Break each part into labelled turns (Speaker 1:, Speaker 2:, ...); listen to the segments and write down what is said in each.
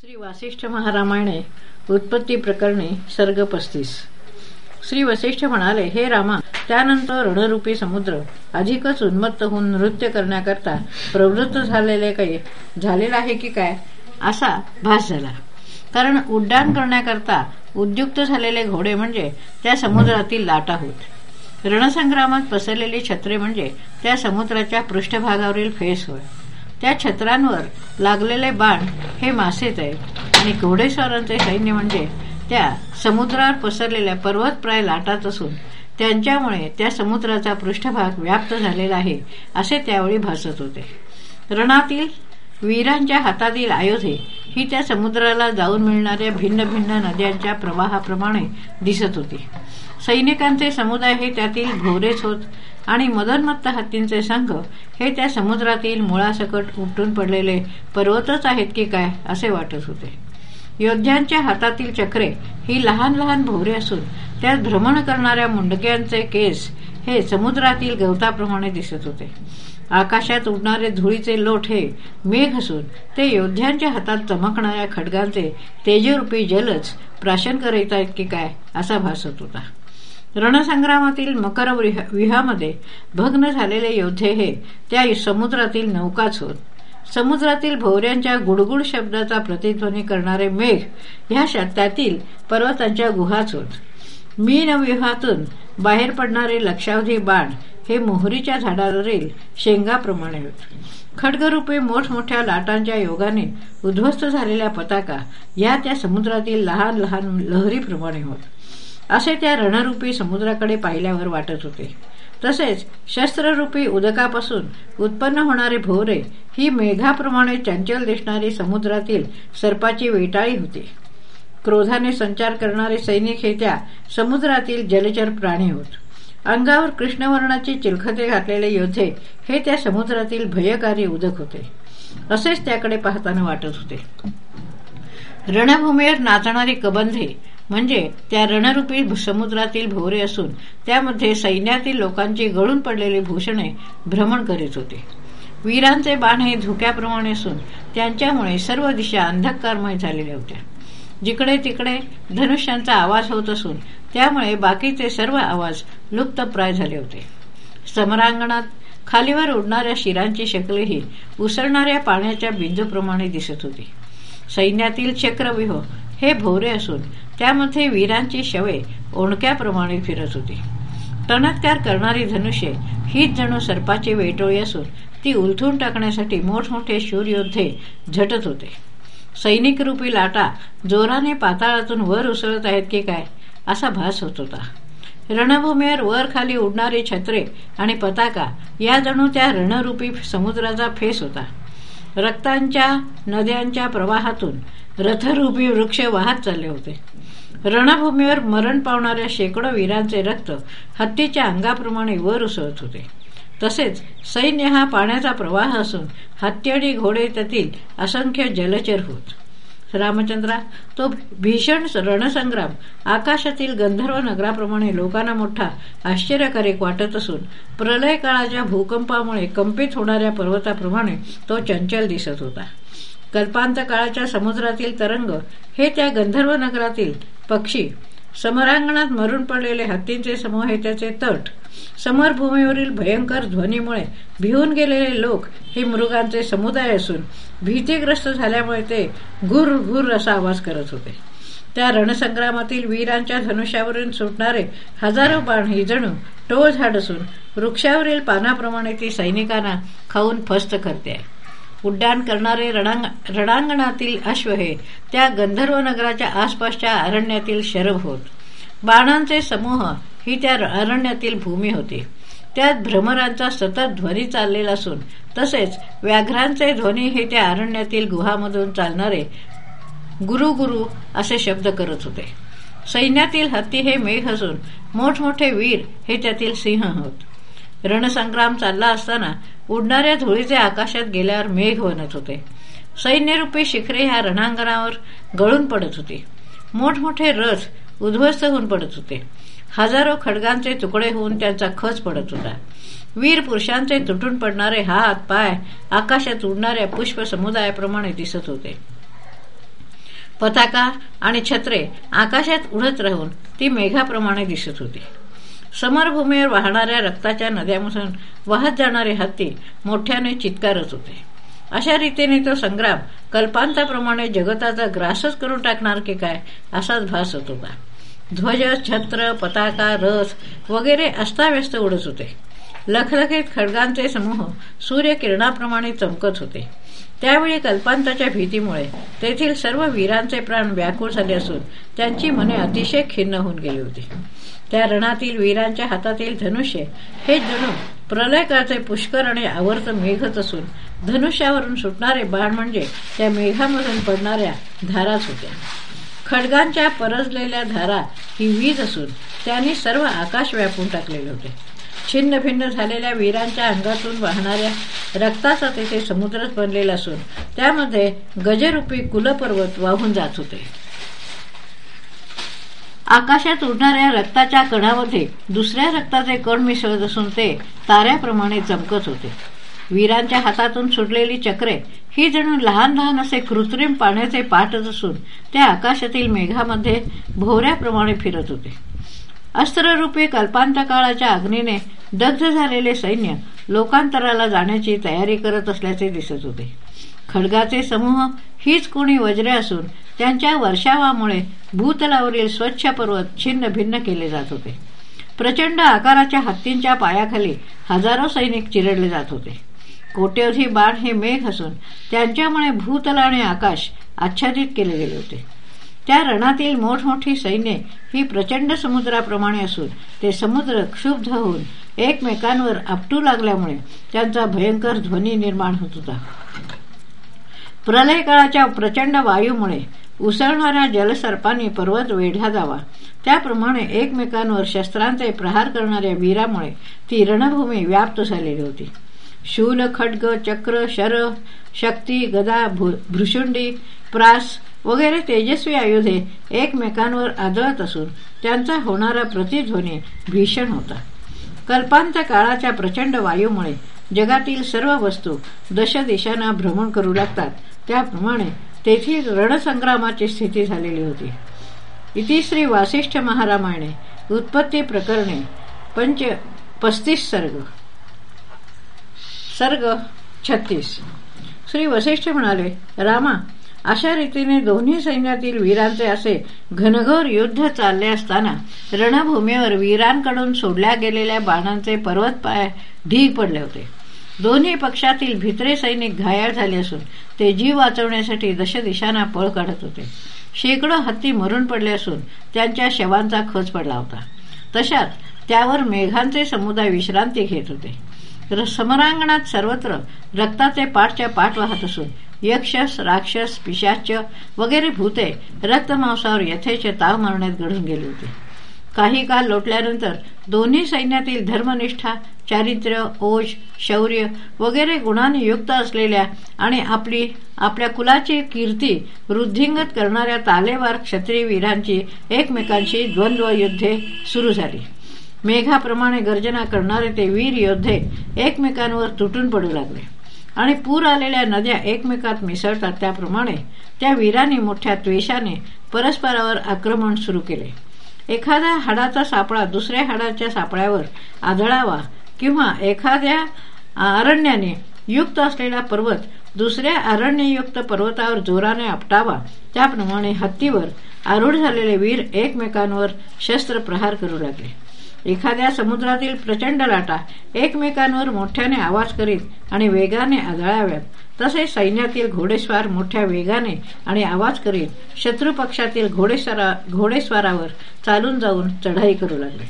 Speaker 1: श्री वासिष्ठ महारामायणे उत्पत्ती प्रकरणी सर्ग पस्तीस. श्री वसिष्ठ म्हणाले हे रामा त्यानंतर रणरूपी समुद्र अधिकच उन्मत्त होऊन नृत्य करण्याकरता प्रवृत्त झालेले काही झालेला आहे की काय? असा भास झाला. कारण उड्डाण करण्याकरता उद्युक्त झालेले घोडे म्हणजे त्या समुद्रातील लाटा होत रणसंग्रामात पसरलेली छत्रे म्हणजे त्या समुद्राच्या पृष्ठभागावरील फेस होय. त्या छत्रांवर लागलेले बाण हे मासेच आहेत आणि घोडेस्वारांचे सैन्य म्हणजे त्या समुद्रावर पसरलेल्या पर्वतप्राय लाटात असून त्यांच्यामुळे त्या समुद्राचा पृष्ठभाग व्याप्त झालेला आहे असे त्यावेळी भासत होते. रणातील वीरांच्या हातातील आयोधे ही त्या समुद्राला जाऊन मिळणाऱ्या भिन्न भिन्न नद्यांच्या प्रवाहाप्रमाणे दिसत होती. सैनिकांचे समुदाय हे त्यातील घोरेच होत आणि मदनमत्त हत्तींचे संघ हे त्या समुद्रातील मुळासकट उठून पडलेले पर्वतच आहेत की काय असे वाटत होते. योद्ध्यांच्या हातातील चक्रे ही लहान लहान भोवरे असून त्यात भ्रमण करणाऱ्या मुंडक्यांचे केस हे समुद्रातील गवताप्रमाणे दिसत होते. आकाशात उडणारे धुळीचे लोट हे मेघ असून ते योद्ध्यांच्या हातात चमकणाऱ्या खडगांचे तेजरूपी जलच प्राशन करीत आहेत की काय असा भासत होता. रणसंग्रामातील मकर विहामध्ये भग्न झालेले योद्धे हे त्या समुद्रातील नौकाच होत. समुद्रातील भोवऱ्यांच्या गुडगुड शब्दाचा प्रतिध्वनी करणारे मेघ ह्या त्यातील पर्वतांच्या गुहाच होत. मीनव्यूहातून बाहेर पडणारे लक्षावधी बाण हे मोहरीच्या झाडावरील शेंगाप्रमाणे होत. खडगरूपे मोठमोठ्या लाटांच्या योगाने उद्ध्वस्त झालेल्या पताका या त्या समुद्रातील लहान लहान लहरीप्रमाणे होत. असे त्या रणरूपी समुद्राकडे पाहिल्यावर वाटत होते. तसेच शस्त्ररूपी उदकापासून उत्पन्न होणारे भोवरे ही मेघाप्रमाणे चंचल दिसणारी समुद्रातील सर्पाची वेटाळी होती. क्रोधाने संचार करणारे सैनिक हे त्या समुद्रातील जलचर प्राणी होत. अंगावर कृष्णवर्णाची चिलखते घातलेले योद्धे हे त्या समुद्रातील भयकारी उदक होते. असेच त्याकडे पाहताना वाटत होते. रणभूमीवर नाचणारी कबंधे म्हणजे त्या रणरूपी समुद्रातील भोवरे असून त्यामध्ये सैन्यातील लोकांची गळून पडलेली भूषणे भ्रमण करीत होते. वीरांचे बाण हे धुक्याप्रमाणे असून त्यांच्यामुळे सर्व दिशा अंधकारमय झालेल्या होत्या. जिकडे तिकडे धनुष्यांचा आवाज होत असून त्यामुळे बाकीचे सर्व आवाज लुप्तप्राय झाले होते. समरांगणात खालीवर उडणाऱ्या शिरांची शकलेही उसळणाऱ्या पाण्याच्या बिंदूप्रमाणे दिसत होती. सैन्यातील चक्रव्यूह हे भोवरे असून त्यामध्ये वीरांची शवे ओणक्याप्रमाणे फिरत होती. तणत्कार करणारी धनुष्य हीच जणू सर्पाची वेटोळी असून ती उलथून टाकण्यासाठी मोठमोठे शूरयोद्धे झटत होते. सैनिक रूपी लाटा जोराने पाताळातून वर उसळत आहेत की काय असा भास होत होता. रणभूमीवर वर खाली उडणारी छत्रे आणि पताका या जणू त्या रणरूपी समुद्राचा फेस होता. रक्तांच्या नद्यांच्या प्रवाहातून रथरूपी वृक्ष वाहत चालले होते. रणभूमीवर मरण पावणाऱ्या शेकडो वीरांचे रक्त हत्तीच्या अंगाप्रमाणे वर उसळत होते. तसेच सैन्य हा पाण्याचा प्रवाह असून हत्ती आणि घोडे त्यातील असंख्य जलचर होत. रामचंद्रा तो भीषण रणसंग्राम आकाशातील गंधर्व नगराप्रमाणे लोकांना मोठा आश्चर्यकारक वाटत असून प्रलय काळाच्या भूकंपामुळे कंपित होणाऱ्या पर्वताप्रमाणे तो चंचल दिसत होता. कल्पांत काळाच्या समुद्रातील तरंग हे त्या गंधर्व नगरातील पक्षी. समरांगणात मरून पडलेले हत्तींचे समूह हे त्याचे तट. समरभूमीवरील भयंकर ध्वनीमुळे भिवून गेलेले लोक हे मृगांचे समुदाय असून भीतीग्रस्त झाल्यामुळे ते घुर घुर असा आवाज करत होते. त्या रणसंग्रामातील वीरांच्या धनुष्यावरून सुटणारे हजारो बाण ही जणू टोळ झाड असून वृक्षावरील पानाप्रमाणे ती सैनिकांना खाऊन फस्त करते. उड्डाण करणारे रणांगणातील अश्व हे त्या गंधर्व नगराच्या आसपासच्या अरण्यातील शरभ होत. बाणांचे समूह ही त्या अरण्यातील भूमी होती. त्यात भ्रमरांचा सतत ध्वनी चाललेला असून तसेच व्याघ्रांचे ध्वनी हे त्या अरण्यातील गुहामधून चालणारे गुरु गुरु असे शब्द करत होते. सैन्यातील हत्ती हे मेघ असून मोठमोठे वीर हे त्यातील सिंह होत. रणसंग्राम चालला असताना उडणाऱ्या धुळीचे आकाशात गेल्यावर मेघ बनत होते. सैन्यरूपी शिखरे ह्या रणांगणावर गळून पडत होती. मोठमोठे रथ उद्ध्वस्त होऊन पडत होते. हजारो खडगांचे तुकडे होऊन त्यांचा खच पडत होता. वीर पुरुषांचे तुटून पडणारे हात पाय आकाशात उडणाऱ्या पुष्प समुदायाप्रमाणे दिसत होते. पताका आणि छत्रे आकाशात उडत राहून ती मेघाप्रमाणे दिसत होती. समरभूमीवर वाहणाऱ्या रक्ताच्या नद्यामधून वाहत जाणारे हत्ती मोठ्याने चित्कारच होते. अशा रीतीने तो संग्राम कल्पांताप्रमाणे जगताचा ग्रासच करून टाकणार की काय असाच भास होत होता. ध्वज छत्र पताका रथ वगैरे अस्ताव्यस्त उडत होते. लखलखीत खडगांचे समूह सूर्यकिरणाप्रमाणे चमकत होते. त्यावेळी कल्पांताच्या भीतीमुळे तेथील सर्व वीरांचे प्राण व्याकुळ झाले असून त्यांची मने अतिशय खिन्न होऊन गेली होती. त्या रणातील वीरांच्या हातातील धनुष्य हे जणू प्रलयकाचे पुष्कर आणि आवर्त मेघच असून धनुष्यावरून सुटणारे बाण म्हणजे त्या मेघामधून पडणाऱ्या धाराच होत्या. खडगांच्या परजलेल्या धारा ही वीज असून त्यांनी सर्व आकाश व्यापून टाकलेले होते. छिन्न भिन्न झालेल्या वीरांच्या अंगातून वाहणाऱ्या रक्ताचा तेथे समुद्रच बनलेला असून त्यामध्ये गजरूपी कुलपर्वत वाहून जात होते. आकाशात उडणाऱ्या रक्ताच्या कणामध्ये दुसऱ्या रक्ताचे कण मिसळत असून ते ताऱ्याप्रमाणे चमकत होते. वीरांच्या हातातून सुटलेली चक्रे ही जणू लहान लहान असे कृत्रिम पाण्याचे पाठच असून ते आकाशातील मेघामध्ये भोवऱ्याप्रमाणे फिरत होते. अस्त्ररूपी कल्पांत काळाच्या अग्नीने दग्ध झालेले सैन्य लोकांतराला जाण्याची तयारी करत असल्याचे दिसत होते. खडगाचे समूह हीच कोणी वज्रे असून त्यांच्या वर्षावामुळे भूतलावरील स्वच्छ पर्वत छिन्न भिन्न केले जात होते. प्रचंड आकाराच्या हत्तींच्या पायाखाली हजारो सैनिक चिरडले जात होते. कोट्यवधी बाण हे मेघ असून त्यांच्यामुळे भूतल आणि आकाश आच्छादित केले गेले होते. त्या रणातील मोठमोठी सैन्य ही प्रचंड समुद्राप्रमाणे असून ते समुद्र क्षुब्ध होऊन एकमेकांवर आपटू लागल्यामुळे त्यांचा भयंकर ध्वनी निर्माण होत होता. प्रलय काळाच्या प्रचंड वायूमुळे उसळणाऱ्या जलसर्पांनी पर्वत वेढला जावा. त्याप्रमाणे एकमेकांवर शस्त्रांचे प्रहार करणाऱ्या वीरामुळे ती रणभूमी व्याप्त झालेली होती. शूल खड्ग चक्र शर शक्ती गदा भृशुंडी प्रास वगैरे तेजस्वी आयुधे एकमेकांवर आदळत असून त्यांचा होणारा प्रतिध्वनी भीषण होता. कल्पांत काळाच्या प्रचंड वायूमुळे जगातील सर्व वस्तू दश दिशांना भ्रमण करू लागतात. त्याप्रमाणे तेथील रणसंग्रामाची स्थिती झालेली होती. इति श्री वासिष्ठ महारामायणे उत्पत्ती प्रकरणे पंच पस्तीस सर्ग. सर्ग छत्तीस. श्री वसिष्ठ म्हणाले रामा अशा रीतीने दोन्ही सैन्यातील वीरांचे असे घनघोर युद्ध चालले असताना रणभूमीवर वीरांकडून सोडल्या गेलेल्या बाणांचे पर्वत पाय ढीग पडले होते. दोन्ही पक्षातील भित्रे सैनिक घायाळ झाले असून ते जीव वाचवण्यासाठी दशदिशांना पळ काढत होते. शेकडो हत्ती मरून पडले असून त्यांच्या शवांचा खच पडला होता. तशात त्यावर मेघांचे समुदाय विश्रांती घेत होते. समरांगणात सर्वत्र रक्ताचे पाठच्या पाठ वाहत असून यक्षस राक्षस पिशाच वगैरे भूते रक्तमांसावर यथेचे ताव मारण्यात घडून गेले होते. काही काळ लोटल्यानंतर दोन्ही सैन्यातील धर्मनिष्ठा चारित्र्य ओज शौर्य वगैरे गुणांनी युक्त असलेल्या आणि आपली आपल्या कुलाची कीर्ती वृद्धिंगत करणाऱ्या तालेवार क्षत्रियवीरांची एकमेकांशी द्वंद्व युद्धे सुरू झाली. मेघाप्रमाणे गर्जना करणारे ते वीर योद्धे एकमेकांवर तुटून पडू लागले. आणि पूर आलेल्या नद्या एकमेकात मिसळतात. त्याप्रमाणे त्या वीरांनी मोठ्या द्वेषाने परस्परावर आक्रमण सुरू केले. एखाद्या हाडाचा सापळा दुसऱ्या हाडाच्या सापळ्यावर आदळावा किंवा एखाद्या अरण्याने युक्त असलेला पर्वत दुसऱ्या अरण्ययुक्त पर्वतावर जोराने आपटावा. त्याप्रमाणे हत्तीवर आरूढ झालेले वीर एकमेकांवर शस्त्र प्रहार करू लागले. एखाद्या समुद्रातील प्रचंड लाटा एकमेकांवर मोठ्याने आवाज करीत आणि वेगाने आदळाव्यात. तसेच सैन्यातील घोडेस्वार मोठ्या वेगाने आणि आवाज करीत शत्रू पक्षातील घोडेस्वारा घोडेस्वारावर चालून जाऊन चढाई करू लागले.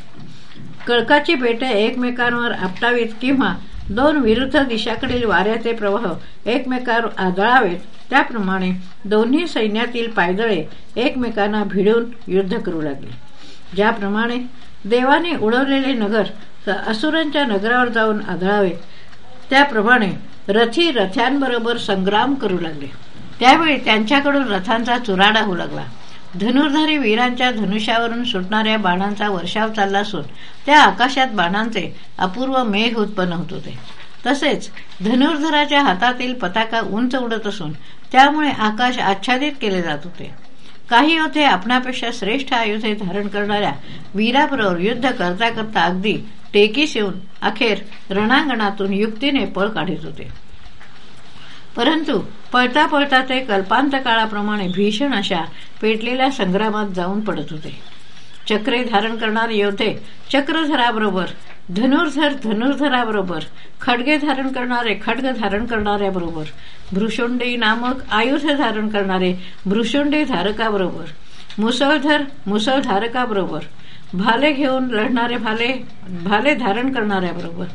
Speaker 1: कळकाची बेटे एकमेकांवर आपटावीत किंवा दोन विरुद्ध दिशाकडील वाऱ्याचे प्रवाह एकमेकांवर आदळावेत त्याप्रमाणे दोन्ही सैन्यातील पायदळे एकमेकांना भिडून युद्ध करू लागले. ज्याप्रमाणे देवाने उडवलेले नगर असुरांच्या नगरावर जाऊन आदळावे. त्याप्रमाणे रथी रथ्यांबरोबर संग्राम करू लागले. त्यावेळी त्यांच्याकडून रथांचा चुराडा होऊ लागला. धनुर्धारी वीरांच्या धनुष्यावरून सुटणाऱ्या बाणांचा वर्षाव चालला असून त्या आकाशात बाणांचे अपूर्व मेघ उत्पन्न होत होते. तसेच धनुर्धराच्या हातातील पताका उंच उडत असून त्यामुळे आकाश आच्छादित केले जात होते. काही योद्धे आपणापेक्षा श्रेष्ठ आयुधे धारण करणाऱ्या वीराबरोबर युद्ध करता करता अगदी टेकीस येऊन अखेर रणांगणातून युक्तीने पळ काढत होते. परंतु पळता पळता ते कल्पांत काळाप्रमाणे भीषण अशा पेटलेल्या संग्रामात जाऊन पडत होते. चक्रे धारण करणारे योद्धे चक्रधराबरोबर धनुर्धर धनुर्धराबरोबर खडगे धारण करणारे खडग धारण करणाऱ्याबरोबर भ्रुशुंडी नामक आयुध धारण करणारे भ्रुशुंडी धारकाबरोबर मुसळधर मुसळधारकाबरोबर भाले घेऊन लढणारे भाले भाले धारण करणाऱ्याबरोबर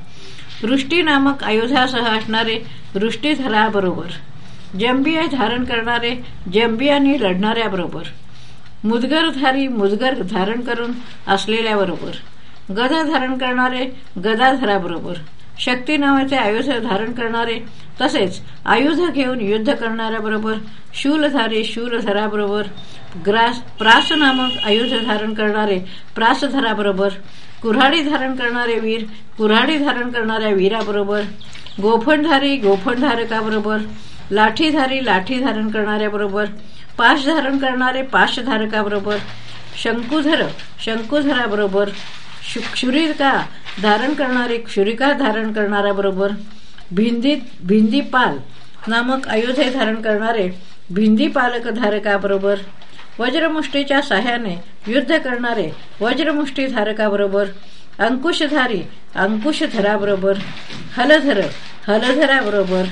Speaker 1: वृष्टी नामक आयुधासह असणारे वृष्टीधराबरोबर जंबिया धारण करणारे जंबियानी लढणाऱ्याबरोबर मुदगरधारी मुदगर धारण करून असलेल्याबरोबर गदा धारण करणारे गदाधराबरोबर शक्ती नावाचे आयुध धारण करणारे तसेच आयुध घेऊन युद्ध करणाऱ्याबरोबर शूलधारी शूलधराबरोबर ग्रास प्रास नामक आयुध धारण करणारे प्रासधराबरोबर कुऱ्हाडी धारण करणारे वीर कुऱ्हाडी धारण करणाऱ्या वीराबरोबर गोफणधारी गोफणधारकाबरोबर लाठीधारी लाठी धारण करणाऱ्याबरोबर पाश धारण करणारे पाशधारकाबरोबर शंकुधर शंकुधराबरोबर क्षुरिका धारण करणारे क्षुरिका धारण करणाऱ्याबरोबर भिंदी भिंदीपाल नामक अयोध्ये धारण करणारे भिंदीपालक धारकाबरोबर वज्रमुष्टीच्या साह्याने युद्ध करणारे वज्रमुष्टी धारकाबरोबर अंकुशधारी अंकुशधराबरोबर हलधर हलधराबरोबर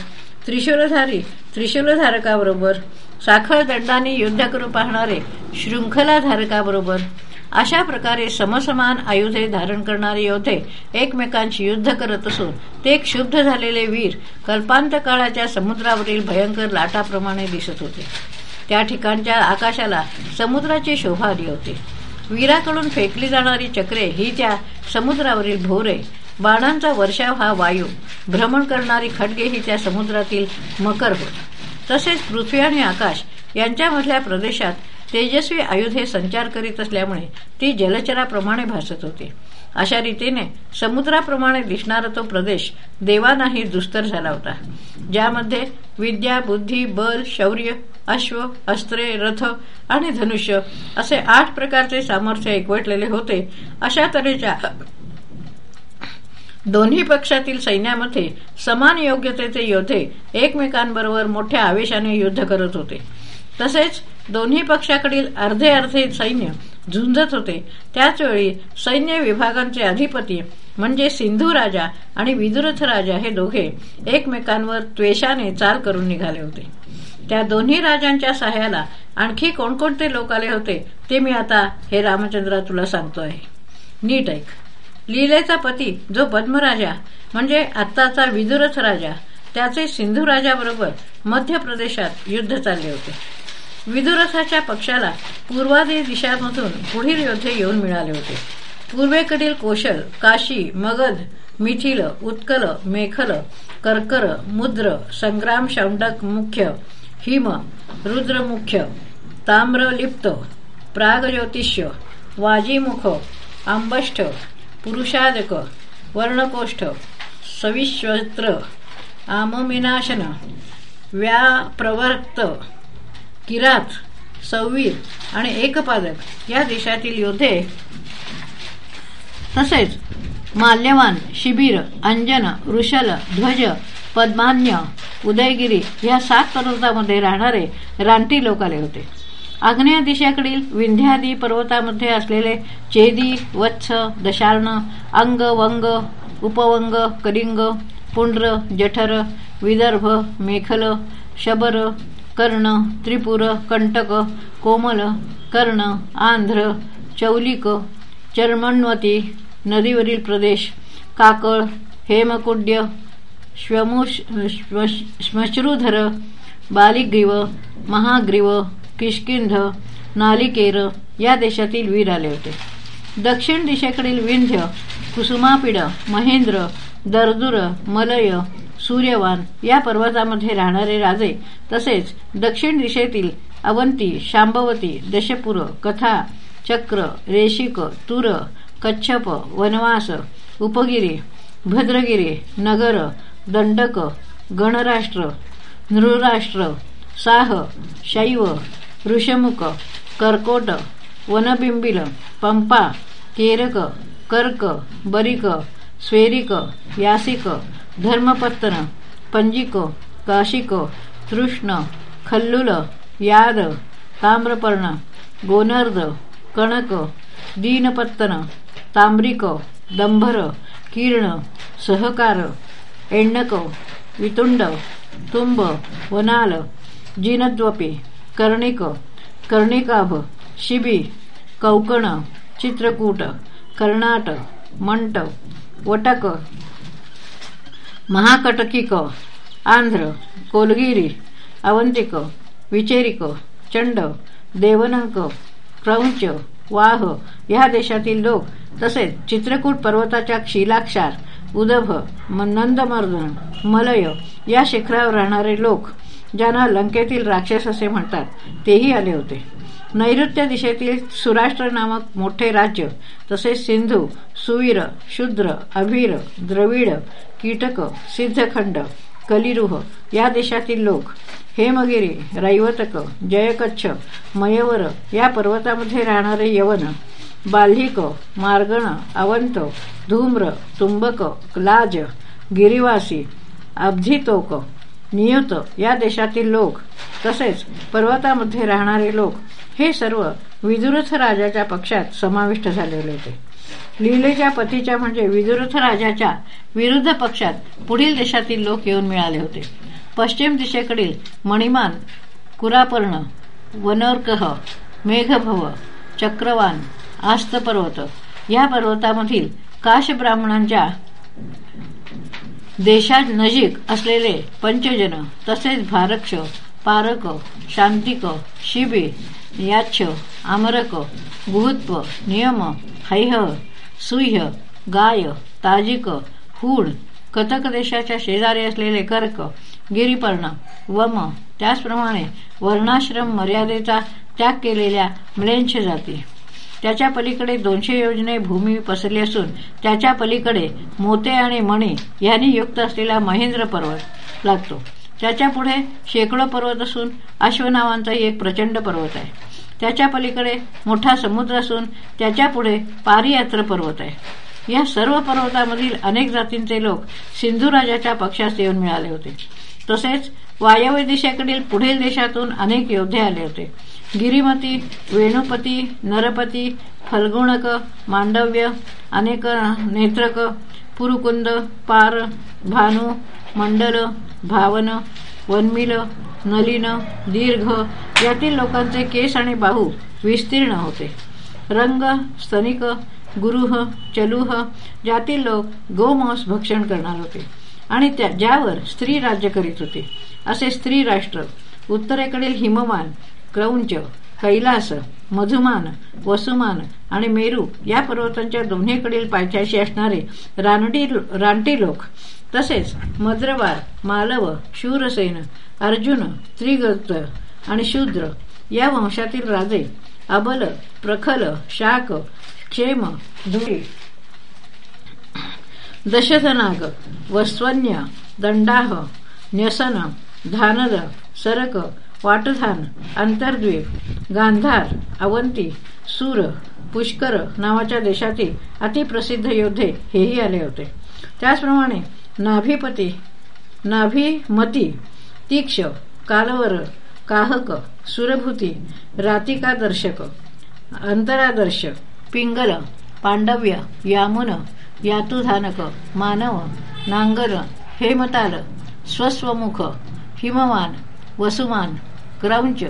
Speaker 1: त्रिशूलधारी त्रिशूलधारकाबरोबर साखळ दंडाने युद्ध करू पाहणारे शृंखलाधारकाबरोबर अशा प्रकारे समसमान आयुधे धारण करणारे योद्धे एकमेकांशी युद्ध करत असून ते क्षुब्ध झालेले वीर कल्पांत काळाच्या समुद्रावरील भयंकर लाटाप्रमाणे दिसत होते. त्या ठिकाणच्या आकाशाला समुद्राची शोभा आली होती. वीराकडून फेकली जाणारी चक्रे ही त्या समुद्रावरील भोरे बाणांचा वर्षाव हा वायू भ्रमण करणारी खडगे ही त्या समुद्रातील मकर होत. तसेच पृथ्वी आणि आकाश यांच्यामधल्या प्रदेशात तेजस्वी आयुधे संचार करीत असल्यामुळे ती जलचराप्रमाणे भासत होती. अशा रीतीने समुद्राप्रमाणे दिसणारा तो प्रदेश देवानाही दुस्तर झाला होता. ज्यामध्ये विद्या बुद्धी बल शौर्य अश्व अस्त्रे रथ आणि धनुष्य असे आठ प्रकारचे सामर्थ्य एकवटलेले होते. अशा तऱ्हेच्या दोन्ही पक्षातील सैन्यामध्ये समान योग्यतेचे योद्धे एकमेकांबरोबर मोठ्या आवेशाने युद्ध करत होते. तसेच दोन्ही पक्षाकडील अर्धे अर्धे सैन्य झुंजत होते. त्याचवेळी सैन्य विभागांचे अधिपती म्हणजे सिंधू राजा आणि विदुरथ राजा हे दोघे एकमेकांवर त्वेषाने चाल करून निघाले होते. त्या दोन्ही राजांच्या सहाय्याला आणखी कोणकोणते लोक आले होते ते मी आता हे रामचंद्र तुला सांगतो आहे नीट ऐक. लीलेचा पती जो पद्मराजा म्हणजे आत्ताचा विदुरथ राजा त्याचे सिंधू राजाबरोबर मध्य प्रदेशात युद्ध चालले होते. विदुरथाच्या पक्षाला पूर्वादी दिशामधून पुढील योद्धे येऊन मिळाले होते. पूर्वेकडील कोशल काशी मगध मिथिल उत्कल मेखल कर्कर मुद्र संग्राम शौंडक मुख्य हिम रुद्रमुख्य ताम्रलिप्त प्रागज्योतिष्य वाजीमुख आंबष्ठ पुरुषादक वर्णकोष्ठ सविश्वत्र आममिनाशन व्याप्रवर्त किरात सव्वीर आणि एकपादक या देशातील योद्धे तसेच माल्यवान शिबिर अंजन वृषल ध्वज पद्मान्य उदयगिरी या सात पर्वतामध्ये राहणारे रानटी लोक आले होते. आग्नेय दिशेकडील विंध्यादी पर्वतामध्ये असलेले चेदी वत्स दशार्ण अंग वंग उपवंग कलिंग पुंड्र जठर विदर्भ मेखल शबर कर्ण त्रिपुर कंटक कोमल कर्ण आंध्र चौलिक चर्मण्वती नदीवरील प्रदेश काकळ हेमकुड्य श्मश्रुधर बालिग्रीव महाग्रीव किष्किंध नालिकेर या देशातील वीर आले होते. दक्षिण दिशेकडील विंध्य कुसुमापिड महेंद्र दरदुर मलय सूर्यवान. या पर्वतामध्ये राहणारे राजे तसेच दक्षिण दिशेतील अवंती शांबवती दशपुर कथा चक्र रेशिक तुर कच्छप वनवास उपगिरी भद्रगिरी नगर दंडक गणराष्ट्र नृराष्ट्र साह शैव ऋषमुख कर्कोट वनबिंबिल पंपा केरक कर्क बरिक स्वेरिक यासिक धर्मपत्तन पंजिक काशिक तृष्ण खल्लुल याद ताम्रपर्ण गोनर्द कणक दीनपत्तन तांब्रिक दंभर किर्ण सहकार एण्णक वितुंड तुंब वनाल जिनद्वपी कर्णिक कर्णिकाभ शिबी कौकण चित्रकूट कर्णाट मंट वटक महाकटकिक आंध्र कोलगिरी अवंतिक विचेरिक चंड देवनंक क्रौंच वाह ह्या देशातील लोक तसेच चित्रकूट पर्वताच्या शिलाक्षार उदभ नंदमर्दन मलय या शिखरावर राहणारे लोक ज्यांना लंकेतील राक्षस असे म्हणतात तेही आले होते. नैऋत्य दिशेतील सुराष्ट्र नामक मोठे राज्य तसेच सिंधू सुवीर शूद्र अभिर द्रविड कीटक सिद्धखंड कलिरुह या देशातील लोक हेमगिरी रैवतक जयकच्छ मयवर या पर्वतामध्ये राहणारे यवन बाल्हिक मार्गण अवंत धूम्र तुंबक लाज गिरिवासी अब्धितोक नियत या देशातील लोक तसेच पर्वतामध्ये राहणारे लोक हे सर्व विदुरथ राजाच्या पक्षात समाविष्ट झालेले होते. लीलेच्या पतीच्या म्हणजे विदुरथ राजाच्या विरुद्ध पक्षात पुढील देशातील लोक येऊन मिळाले होते. पश्चिम दिशेकडील मणिमान कुरापर्ण वनर्कह मेघभव चक्रवान आस्तपर्वत या पर्वतामधील काश ब्राह्मणांच्या देशात नजीक असलेले पंचजन तसेच भारक्ष पारक शांतिक शिबी याच्छ आमरक गुहुत्व नियम हैह सुह्य गाय ताजिक हूड कथक देशाच्या शेजारी असलेले कर्क गिरीपर्ण वम त्याचप्रमाणे वर्णाश्रम मर्यादेचा त्याग केलेल्या म्लेंछ जाती. त्याच्या पलीकडे दोनशे योजने भूमी पसरली असून त्याच्या पलीकडे मोते आणि मणी यांनी युक्त असलेला महेंद्र पर्वत लागतो. त्याच्या पुढे शेकडो पर्वत असून अश्वनावांचाही एक प्रचंड पर्वत आहे. त्याच्या पलीकडे मोठा समुद्र असून त्याच्या पुढे पारियात्र पर्वत आहे. या सर्व पर्वतामधील अनेक जातींचे लोक सिंधू राजाच्या पक्षास येऊन मिळाले होते. तसेच वायव्य दिशेकडील पुढील देशातून अनेक योद्धे आले होते. गिरिमती वेणुपती नरपती फल्गुणक मांडव्य अनेक नेत्रक पुरुकुंद पार भानू मंडल भावन वनमिल नलिन दीर्घ यातील लोकांचे केस आणि बाहू विस्तीर्ण होते. रंग स्तनिक गुरुह चलुह ज्यातील लोक गोमांस भक्षण करणार होते. आणि त्या ज्यावर स्त्री राज्य करीत होते. असे स्त्री राष्ट्र उत्तरेकडील हिममान क्रौंच कैलास मधुमान वसुमान आणि मेरू या पर्वतांच्या दोन्हीकडील पायथ्याशी असणारे रानटी रानटी लोक तसेच मद्रवार मालव शूरसेन अर्जुन त्रिगत आणि शूद्र या वंशातील राजे अबल प्रखल शाक क्षेम धुळी दशधनाग वस्वन्य दंडाह न्यसन धानद सरक वाटधान अंतर्द्वीप गांधार अवंती सूर पुष्कर नावाच्या देशातील अतिप्रसिद्ध योद्धे हेही आले होते. त्याचप्रमाणे नाभिपती नाभिमती तीक्ष कालवर काहक सुरभूती रातिकादर्शक अंतरादर्श पिंगल पांडव्य यामुन यातुधानक मानव नांगर हेमताल स्वस्वमुख हिमवान वसुमान क्रौंच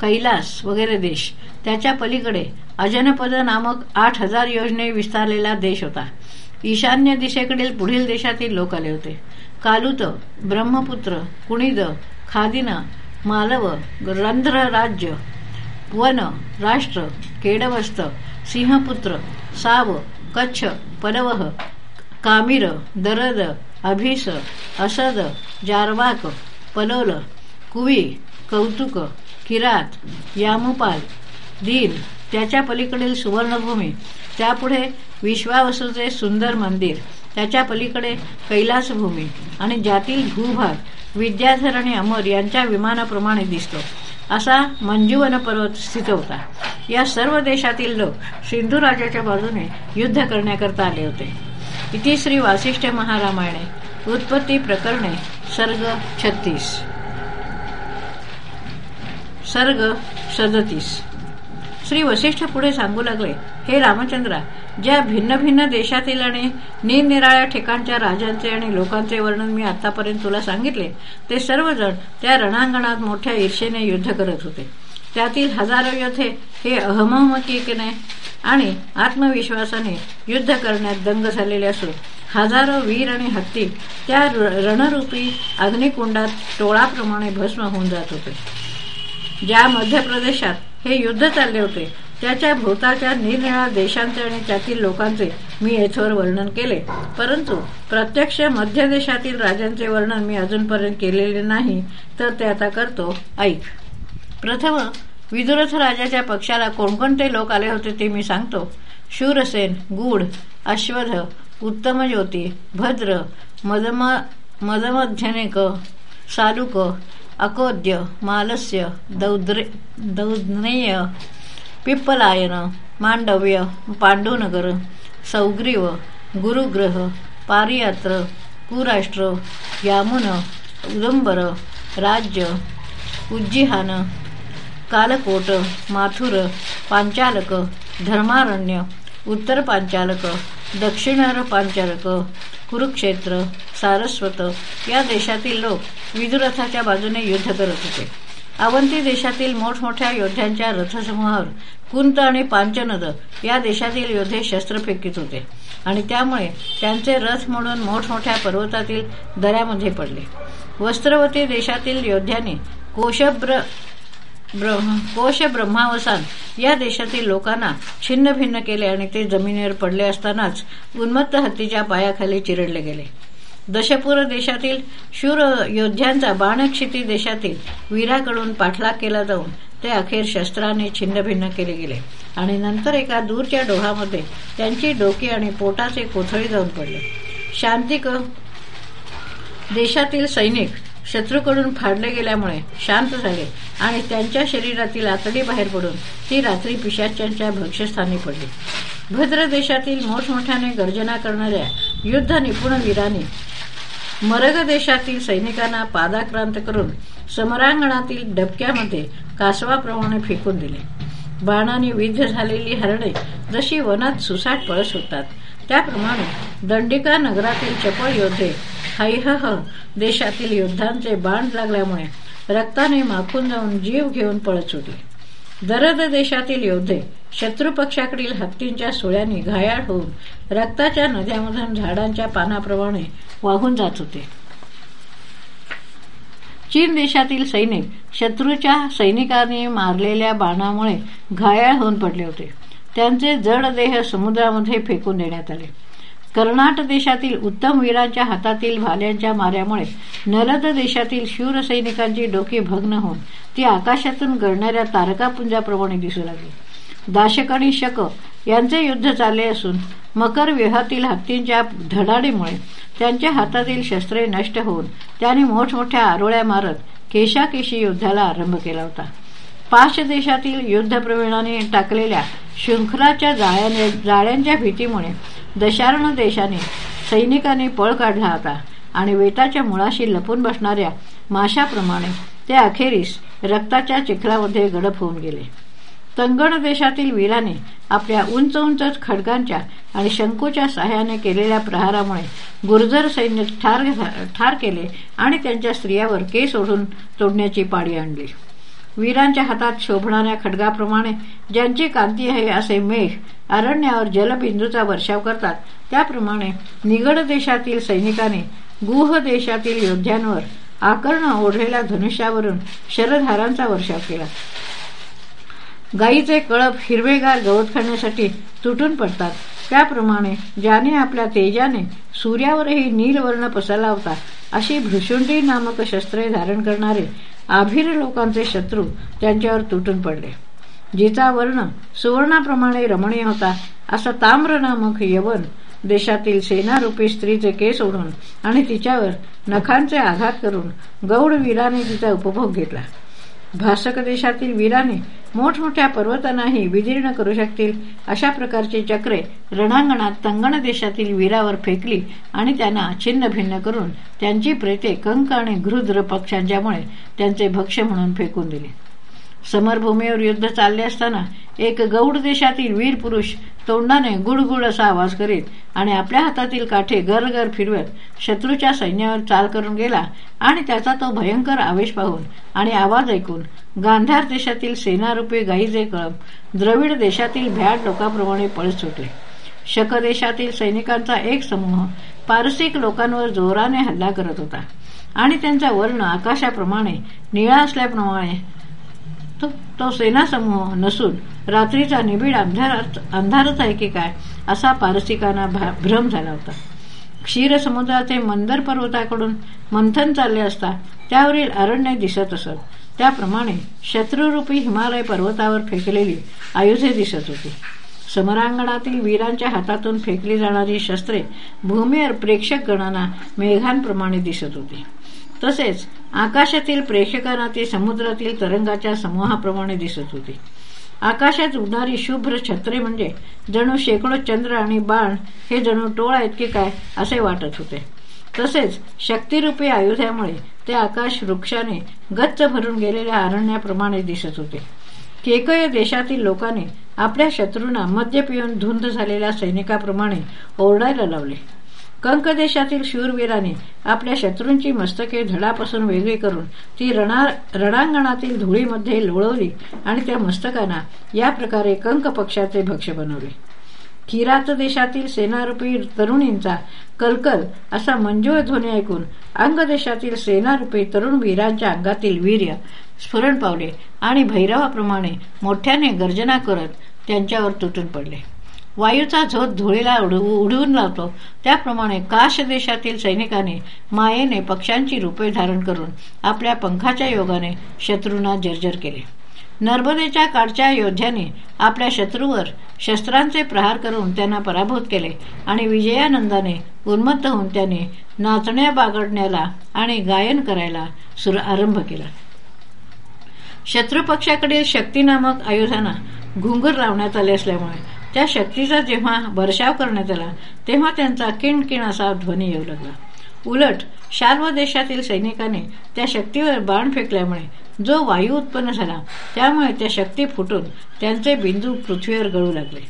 Speaker 1: कैलास वगैरे देश. त्याच्या पलीकडे अजनपद नामक आठ हजार योजने विस्तारलेला देश होता. ईशान्य दिशेकडील पुढील देशातील लोक आले होते. कालुत ब्रह्मपुत्र कुणिद खादिन मालव रंध्र राज्य वन राष्ट्र केडवस्त सिंहपुत्र साव कच्छ पलवह कामीर दरद अभिस असद जारवाक पलोल कुवी कौतुक किरात यामुपाल दीन त्याच्या पलीकडील सुवर्णभूमी त्यापुढे विश्वावसूचे सुंदर मंदिर त्याच्या पलीकडे कैलासभूमी आणि ज्यातील भूभाग विद्याधर आणि अमर यांच्या विमानाप्रमाणे दिसतो. असा मंजुवन पर्वत स्थित होता. या सर्व देशातील लोक सिंधू राजाच्या बाजूने युद्ध करण्याकरता आले होते. इथे श्री वासिष्ठ महारामायणे उत्पत्ती प्रकरणे सर्ग छत्तीस. सर्ग सदतीस. श्री वसिष्ठ पुढे सांगू लागले हे रामचंद्रा ज्या भिन्न भिन्न देशातील आणि निरनिराळ्या ठिकाणच्या राजांचे आणि लोकांचे वर्णन मी आतापर्यंत तुला सांगितले ते सर्वजण त्या रणांगणात मोठ्या ईर्षेने युद्ध करत होते. त्यातील हजारो योद्धे हे अहमहमकीने आणि आत्मविश्वासाने युद्ध करण्यात दंग झालेले असून हजारो वीर आणि हत्ती त्या रणरूपी अग्निकुंडात टोळाप्रमाणे भस्म होऊन जात होते. ज्या मध्य प्रदेशात हे युद्ध चालले होते त्याच्या भूताच्या निरनिळ्या देशांचे आणि त्यातील लोकांचे मी येथवर वर्णन केले. परंतु प्रत्यक्ष मध्य देशातील राजांचे वर्णन मी अजूनपर्यंत केलेले नाही तर ते आता करतो. ऐक. प्रथम विदुरथ राजाच्या पक्षाला कोणकोणते लोक आले होते ते मी सांगतो. शूरसेन गूढ अश्वध उत्तम ज्योती भद्र मदम मदमध्यनेक सालुक अकोद्य मालस्य दौद्रे दौद्नेय पिप्पलायन मांडव्य पांडुनगर सौग्रीव गुरुग्रह पारियात्र कुराष्ट्र यामुन उदंबर राज्य उज्जिहान कालकोट माथुर पांचालक धर्मारण्य उत्तर पांचालक दक्षिण पांचालक कुरुक्षेत्र सारस्वत या देशातील लोक विदुरथाच्या बाजूने युद्ध करत होते. अवंती देशातील मोठमोठ्या योद्ध्यांच्या रथसमूहावर कुंत आणि पांचनद या देशातील योद्धे शस्त्र फेकीत होते आणि त्यामुळे त्यांचे रथ म्हणून मोठमोठ्या पर्वतातील दऱ्यामध्ये पडले. वस्त्रवती देशातील योद्ध्यांनी ब्रह्म कोश ब्रह्मावसान. या देशातील लोकांना छिन्न भिन्न केले आणि ते जमिनीवर पडले असतानाच उन्मत्त हत्तीच्या पायाखाली चिरडले गेले. दशपूर देशातील शूर योद्ध्यांचा बाणक्षिती देशातील वीराकडून पाठलाग केला जाऊन ते अखेर शस्त्राने छिन्नभिन्न केले गेले. आणि नंतर एका दूरच्या डोहामध्ये त्यांची डोकी आणि पोटाचे कोथळी जाऊन पडले. शांतिक देशातील सैनिक शत्रूकडून फाडले गेल्यामुळे शांत झाले आणि त्यांच्या शरीरातील आतडी बाहेर पडून ती रात्री पिशाच्यांच्या भक्ष्यस्थानी पडली. भद्र देशातील मोठमोठ्याने गर्जना करणाऱ्या युद्ध निपुण वीरांनी मरग देशातील सैनिकांना पादाक्रांत करून समरांगणातील डबक्यामध्ये कासवाप्रमाणे फेकून दिले. बाणाने विध झालेली हरणे जशी वनात सुसाट पळस होतात त्याप्रमाणे दंडिका नगरातील चपळ योद्धे हैह देशातील युद्धांचे बाण लागल्यामुळे रक्ताने माखून जाऊन जीव घेऊन पळत सुटले दरद देशातील योद्धे शत्रुपक्षाकडील हत्तींच्या सुळ्यांनी घायाळ होऊन रक्ताच्या नद्यामधून झाडांच्या पानाप्रमाणे वाहून जात होते. चीन देशातील सैनिक शत्रूच्या सैनिकांनी मारलेल्या बाणामुळे घायाळ होऊन पडले होते. त्यांचे जड देह समुद्रामध्ये फेकून देण्यात आले. कर्नाट देशातील उत्तम वीरांच्या हातातील भाल्यांच्या माऱ्यामुळे नलद देशातील शूर सैनिकांची डोकी भग्न होऊन ती आकाशातून गळणाऱ्या तारकापुंजाप्रमाणे दिसू लागली. दाशक आणि शक यांचे युद्ध चालले असून मकर व्यूहातील हत्तींच्या धडाडीमुळे त्यांच्या हातातील शस्त्रे नष्ट होऊन त्यांनी मोठमोठ्या आरोळ्या मारत केशाकेशी युद्धाला आरंभ केला होता. पाच देशातील युद्धप्रवीणाने टाकलेल्या शृंखलाच्या जाळ्यांच्या भीतीमुळे दशार्ण देशाने सैनिकांनी पळ काढला होता आणि वेताच्या मुळाशी लपून बसणाऱ्या माशाप्रमाणे ते अखेरीस रक्ताच्या चिखलामध्ये गडप होऊन गेले. तंगण देशातील वीराने आपल्या उंच उंच खडगांच्या आणि शंकूच्या सहाय्याने केलेल्या प्रहारामुळे गुर्जर सैन्य ठार ठार केले आणि त्यांच्या स्त्रियावर केस ओढून तोडण्याची पाडी आणली. वीरांच्या हातात शोभणाऱ्या खडगाप्रमाणे ज्यांची कांती आहे असे मेघ अरण्यावर जलबिंदूचा वर्षाव करतात. त्याप्रमाणे निगड देशातील सैनिकाने गुह देशातील योद्ध्यांवर आकर्ण ओढलेल्या धनुष्यावरून शरधारांचा वर्षाव केला. गायीचे कळप हिरवेगार गवत खाण्यासाठी तुटून पडतात. त्याप्रमाणे ज्याने आपल्या तेजाने सूर्यावरही नीलवर्ण पसरला होता अशी भृशुंडी नामक शस्त्रे धारण करणारे आभीर लोकांचे शत्रू त्यांच्यावर तुटून पडले. जिचा वर्ण सुवर्णाप्रमाणे रमणीय होता असा ताम्र नामक यवन देशातील सेनारूपी स्त्रीचे केस ओढून आणि तिच्यावर नखांचे आघात करून गौड वीराने तिचा उपभोग घेतला. भासक देशातील वीराने मोठमोठ्या पर्वतांनाही विदीर्ण करू शकतील. अशा प्रकारची चक्रे रणांगणात तंगण देशातील वीरावर फेकली आणि त्यांना छिन्न भिन्न करून त्यांची प्रेते कंक आणि घृद्र पक्षांच्यामुळे त्यांचे भक्ष्य म्हणून फेकून दिले. समरभूमीवर युद्ध चालले असताना एक गौड देशातील वीर पुरुष तोंडाने गुडगुड असा आवाज करीत आणि आपल्या हातातील काठे गरगर फिरवत शत्रूच्या सैन्यावर चाल करून गेला आणि त्याचा तो भयंकर आवेश पाहून आणि आवाज ऐकून गांधार देशातील सेनारूपी गाईजे कळप द्रविड देशातील भ्याड लोकांप्रमाणे पळत सुटले. शक देशातील सैनिकांचा एक समूह पारसिक लोकांवर जोराने हल्ला करत होता आणि त्यांचा वर्ण आकाशाप्रमाणे निळा असल्याप्रमाणे तो, तो सेनासमूह नसून रात्रीचा निबिड अंधारात अंधारच आहे की काय? असा पारसिकांना भ्रम झाला होता. क्षीर समुद्राचे मंदर पर्वताकडून मंथन चालले असता त्यावरील अरण्य दिसत असत. त्याप्रमाणे शत्रुरूपी हिमालय पर्वतावर फेकलेली आयुधे दिसत होती. समरांगणातील वीरांच्या हातातून फेकली जाणारी शस्त्रे भूमीवर प्रेक्षक गणांना मेघांप्रमाणे दिसत होती. तसेच आकाशातील प्रेक्षकांना ती समुद्रातील तरंगाच्या समूहाप्रमाणे दिसत होती. आकाशात उडणारी शुभ्र छत्रे म्हणजे जणू शेकडो चंद्र आणि बाण हे जणू टोळा इतके काय असे वाटत होते. तसेच शक्तिरूपी आयुध्यामुळे ते आकाश वृक्षाने गच्च भरून गेलेल्या अरण्याप्रमाणे दिसत होते. केकय देशातील लोकांनी आपल्या शत्रूंना मद्य पिऊन धुंद झालेल्या सैनिकाप्रमाणे ओरडायला लावले. कंक देशातील शूरवीराने आपल्या शत्रूंची मस्तके धडापासून वेगळी करून ती रणा रणांगणातील धुळीमध्ये लोळवली आणि त्या मस्तकांना या प्रकारे कंक पक्षाचे भक्ष बनवले. किरात देशातील सेनारूपी तरुणींचा कलकल असा मंजूळ ध्वनी ऐकून अंग देशातील सेनारूपी तरुण वीरांच्या अंगातील वीर्य स्फुरण पावले आणि भैरवाप्रमाणे मोठ्याने गर्जना करत त्यांच्यावर तुटून पडले. वायूचा झोत धुळीला उडवून लावतो. त्याप्रमाणे काश देशातील सैनिकाने मायेने पक्ष्यांची रूपे धारण करून आपल्या पंखाच्या योगाने शत्रूंना जर्जर केले. नर्मदेच्या काळच्या योद्ध्याने आपल्या शत्रूवर शस्त्रांचे प्रहार करून त्यांना पराभूत केले आणि विजयानंदाने उन्मत्त होऊन त्याने नाचण्या बागडण्याला आणि गायन करायला सुर आरंभ केला. शत्रुपक्षाकडील शक्ती नामक आयुधांना घुंगर लावण्यात आले असल्यामुळे त्या शक्तीचा जेव्हा वर्षाव करण्यात आला तेव्हा त्यांचा किणकिण असा ध्वनी येऊ लागला. उलट शार्व देशातील सैनिकाने त्या शक्तीवर बाण फेकल्यामुळे जो वायू उत्पन्न झाला त्यामुळे त्या शक्ती फुटून त्यांचे बिंदू पृथ्वीवर गळू लागले.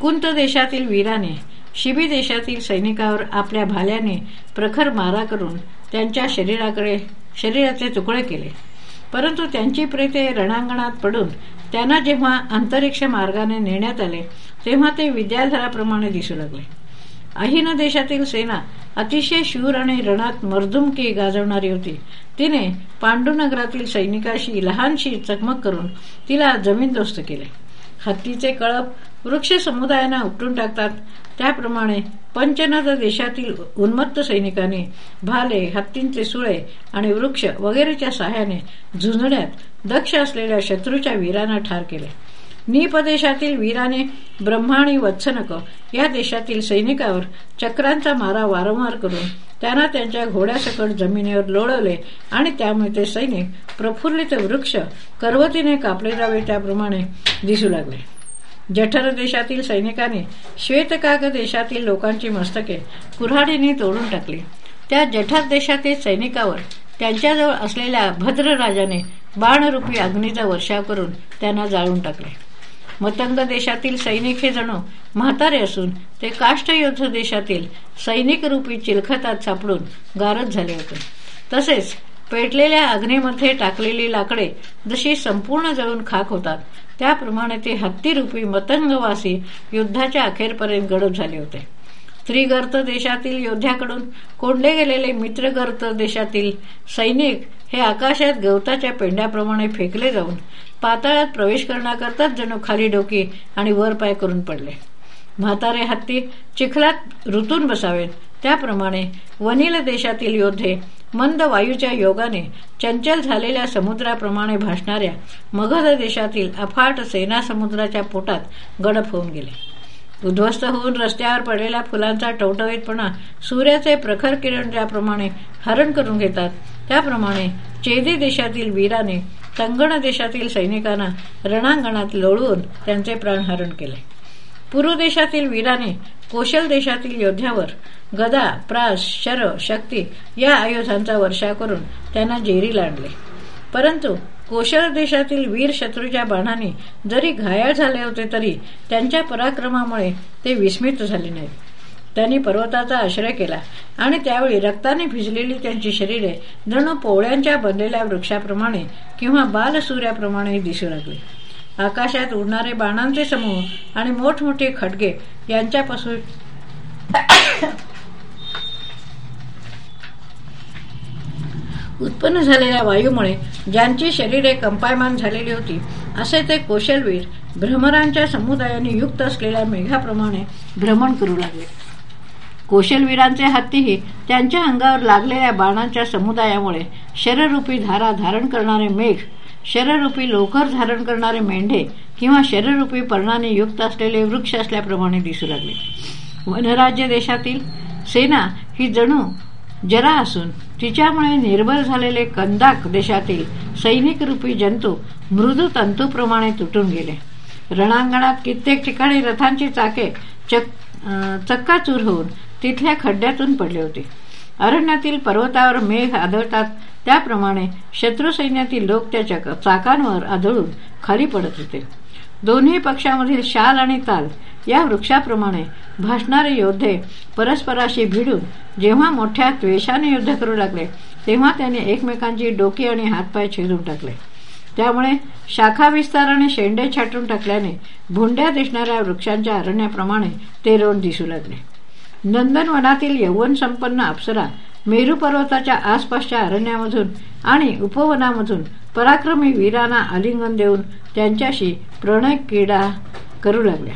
Speaker 1: कुंत देशातील वीराने शिबी देशातील सैनिकावर आपल्या भाल्याने प्रखर मारा करून त्यांच्या शरीराकडे शरीराचे तुकडे केले. परंतु त्यांची प्रेते रणांगणात पडून त्यांना जेव्हा अंतरिक्ष मार्गाने नेण्यात आले तेव्हा ते विद्याधराप्रमाणे दिसू लागले. अहिन देशातील सेना अतिशय शूर आणि रणात मर्दुमकी गाजवणारी होती. तिने पांडुनगरातील सैनिकाशी लहानशी चकमक करून तिला जमीनदोस्त केले. हत्तीचे कळप वृक्ष समुदायांना उपटून टाकतात. त्याप्रमाणे पंचनद देशातील उन्मत्त सैनिकांनी भाले हत्तींचे सुळे आणि वृक्ष वगैरेच्या सहाय्याने झुंजण्यात दक्ष असलेल्या शत्रूच्या वीरांना ठार केले. निपदेशातील वीराने ब्रह्मा आणि वत्सनक या देशातील सैनिकावर चक्रांचा मारा वारंवार करून त्यांना त्यांच्या घोड्यासकट जमिनीवर लोळवले आणि त्यामुळे ते सैनिक प्रफुल्लित वृक्ष करवतीने कापले जावे त्याप्रमाणे दिसू लागले. जठर देशातील सैनिकांनी श्वेतकाग देशातील लोकांची मस्तके कुऱ्हाडीने तोडून टाकली. त्या जठर देशातील सैनिकावर त्यांच्याजवळ असलेल्या भद्र राजाने बाणरूपी अग्नीचा वर्षाव करून त्यांना जाळून टाकले. मतंग देशातील सैनिक हे जणू म्हातारे असून ते काष्टयुद्ध देशातील सैनिक रूपी चिलखतात सापडून गारद झाले होते. तसेच पेटलेल्या अग्नीमध्ये टाकलेली लाकडे जशी संपूर्ण जळून खाक होतात त्याप्रमाणे ते हत्तीरूपी मतंगवासी युद्धाच्या अखेरपर्यंत गडप झाले होते. स्त्रीगर्त देशातील योद्ध्याकडून कोंडले गेलेले मित्रगर्त देशातील सैनिक हे आकाशात गवताच्या पेंड्याप्रमाणे फेकले जाऊन पाताळात प्रवेश करण्याकरताच जणू खाली डोकी आणि वर पाय करून पडले. म्हातारे हत्ती चिखलात ऋतून बसावेत. त्याप्रमाणे वनिल देशातील योद्धे मंद वायूच्या योगाने चंचल झालेल्या समुद्राप्रमाणे भासणाऱ्या मगध देशातील अफाट सेना समुद्राच्या पोटात गडप होऊन गेले. उद्ध्वस्त होऊन रस्त्यावर पडलेल्या फुलांचा टवटवीतपणा सूर्याचे प्रखर किरण ज्याप्रमाणे हरण करून घेतात त्याप्रमाणे चेदी देशातील वीराने संगण देशातील सैनिकांना रणांगणात लोळवून त्यांचे प्राणहरण केले. पूर्व देशातील वीराने कोशल देशातील योद्ध्यावर गदा प्रास शर शक्ती या आयुधांचा वर्षा करून त्यांना जेरी लांडले. परंतु कोशल देशातील वीर शत्रूच्या बाणाने जरी घायाळ झाले होते तरी त्यांच्या पराक्रमामुळे ते विस्मित झाले नाहीत. त्यांनी पर्वताचा आश्रय केला आणि त्यावेळी रक्ताने भिजलेली त्यांची शरीरे जणू पोवळ्यांच्या बनलेल्या वृक्षाप्रमाणे किंवा बालसूर्याप्रमाणे दिसू लागले. आकाशात उडणारे बाणांचे समूह आणि मोठमोठे खडगे यांच्यापासून उत्पन्न झालेल्या वायूमुळे ज्यांची शरीरे कंपायमान झालेली होती असे ते कोशलवीर भ्रमरांच्या समुदायाने युक्त असलेल्या मेघाप्रमाणे भ्रमण करू लागले. कौशलवीरांचे हत्तीही त्यांच्या अंगावर लागलेल्या बाणांच्या समुदायामुळे शररूपी धारा धारण करणारे मेघ शररूपी लोकर धारण करणारे मेंढे किंवा शररूपी पर्णाने युक्त असलेले वृक्ष असल्याप्रमाणे दिसू लागले. वनराज्य देशातील सेना ही जणू जरा असून तिच्यामुळे निर्बल झालेले कंदाक देशातील सैनिक रूपी जंतू मृदू तंतूप्रमाणे तुटून गेले. रणांगणात कित्येक ठिकाणी रथांची चाके चक चक्काचूर होऊन तिथल्या खड्ड्यातून पडले होते. अरण्यातील पर्वतावर मेघ आदळतात त्याप्रमाणे शत्रुसैन्यातील लोक त्याच्या चाकांवर आदळून खाली पडत होते. दोन्ही पक्षामधील शाल आणि ताल या वृक्षाप्रमाणे भासणारे योद्धे परस्पराशी भिडून जेव्हा मोठ्या द्वेषाने युद्ध करू लागले तेव्हा त्यांनी एकमेकांची डोकी आणि हातपाय छेदून टाकले. त्यामुळे शाखा विस्ताराने शेंडे छाटून टाकल्याने भुंड्या दिसणाऱ्या वृक्षांच्या अरण्याप्रमाणे ते रोड दिसू लागले. नंदनवनातील यौवन संपन्न अप्सरा मेरू पर्वताच्या आसपासच्या अरण्यामधून आणि उपवनामधून पराक्रमी वीरांना आलिंगन देऊन त्यांच्याशी प्रणय क्रीडा करू लागल्या.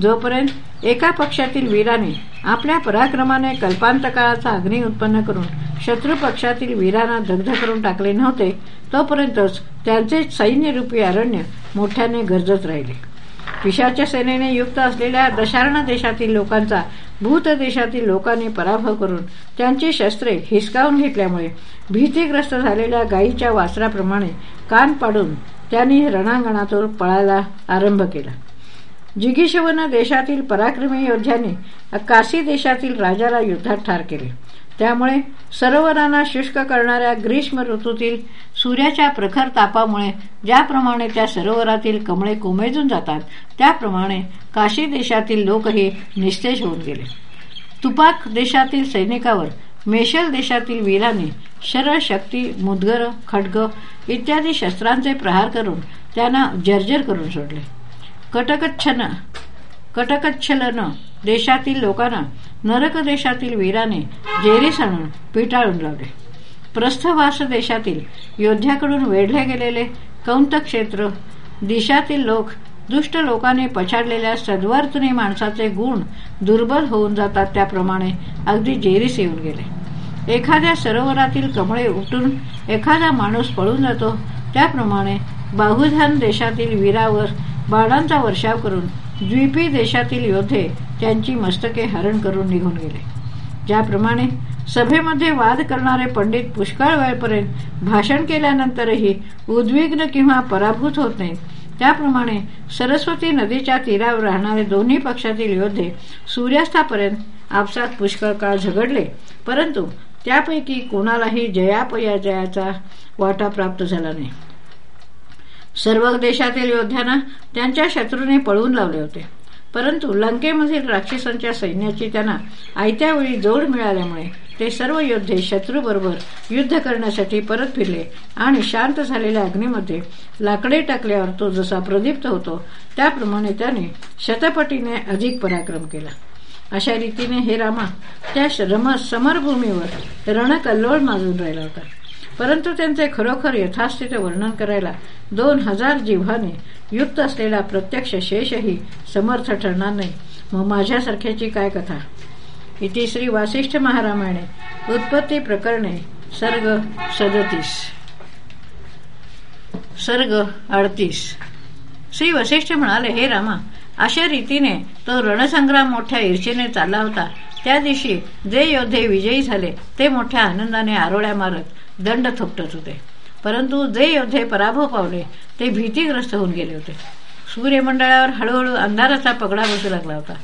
Speaker 1: जोपर्यंत एका पक्षातील वीराने आपल्या पराक्रमाने कल्पांतकाळाचा अग्नी उत्पन्न करून शत्रू पक्षातील वीरांना दग्ध करून टाकले नव्हते तोपर्यंतच त्यांचे सैन्यरूपी अरण्य मोठ्याने गरजत राहिले. पिशाच्या सेनेने युक्त असलेल्या दशार्ण देशातील लोकांचा भूत देशातील लोकांनी पराभव करून त्यांची शस्त्रे हिसकावून घेतल्यामुळे भीतीग्रस्त झालेल्या गायीच्या वासराप्रमाणे कान पाडून त्यांनी रणांगणातून पळायला आरंभ केला. जिगीशवन देशातील पराक्रमी योद्ध्यांनी काशी देशातील राजाला युद्धात ठार केले. त्यामुळे सरोवरांना शुष्क करणाऱ्या ग्रीष्म ऋतूतील सूर्याच्या प्रखर तापामुळे ज्याप्रमाणे त्या सरोवरातील कमळे कोमेजून जातात त्याप्रमाणे काशी देशातील लोकही निस्तेज होऊन गेले. तुपाक देशातील सैनिकावर मेशल देशातील वीराने शर शक्ती मुदगर खडग इत्यादी शस्त्रांचे प्रहार करून त्यांना जर्जर करून सोडले. कटकच्छन कटकच्छलन देशातील लोकांना नरक देशातील वीराने जेरीस आणून पिटाळून लावले. प्रस्थवास देशातील योद्ध्याकडून वेढले गेलेले कौंत क्षेत्र दिशातील लोक दुष्ट लोकांनी पछाडलेल्या सद्वर्तनी माणसाचे गुण दुर्बल होऊन जातात त्याप्रमाणे अगदी जेरीस येऊन गेले. एखाद्या सरोवरातील कमळे उठून एखादा माणूस पळून जातो त्याप्रमाणे बाहुधान देशातील वीरावर बाणांचा वर्षाव करून द्वीपी देशातील योद्धे त्यांची मस्तके हरण करून निघून गेले. ज्याप्रमाणे सभेमध्ये वाद करणारे पंडित पुष्कळ वेळपर्यंत भाषण केल्यानंतरही उद्विग्न किंवा पराभूत होत नाहीत. त्याप्रमाणे सरस्वती नदीच्या तीरावर राहणारे दोन्ही पक्षातील योद्धे सूर्यास्तापर्यंत आपसात पुष्कळ काळ झगडले. परंतु त्यापैकी कोणालाही जयापयाजयाचा वाटा प्राप्त झाला नाही. सर्व देशातील योद्ध्यांना त्यांच्या शत्रूने पळवून लावले होते. परंतु लंकेमधील राक्षसांच्या सैन्याची त्यांना आयत्या वेळी जोड मिळाल्यामुळे ते सर्व योद्धे शत्रूबरोबर युद्ध करण्यासाठी परत फिरले आणि शांत झालेल्या अग्नीमध्ये लाकडे टाकल्यावर तो जसा प्रदीप्त होतो त्याप्रमाणे त्याने शतपटीने अधिक पराक्रम केला. अशा रीतीने हे रामा त्या समरभूमीवर रणकल्लोळ माजून राहिला होता. परंतु त्यांचे खरोखर यथास्थित वर्णन करायला दोन हजार जिव्हाने युक्त असलेला प्रत्यक्ष शेषही समर्थ ठरणार नाही. मग माझ्यासारख्याची काय कथा? इथे श्री वासिष्ठ महारामायणे उत्पत्ती प्रकरणे सर्ग सदतीस. सर्ग अडतीस. श्री वसिष्ठ म्हणाले हे रामा अशा रीतीने तो रणसंग्राम मोठ्या ईर्षेने चालला होता. त्या दिवशी जे योद्धे विजयी झाले ते मोठ्या आनंदाने आरोळ्या मारत दंड थोपटत होते. परंतु जे योद्धे पराभव पावले ते भीतीग्रस्त होऊन गेले होते. सूर्यमंडळावर हळूहळू अंधाराचा पगडा बसू लागला होता.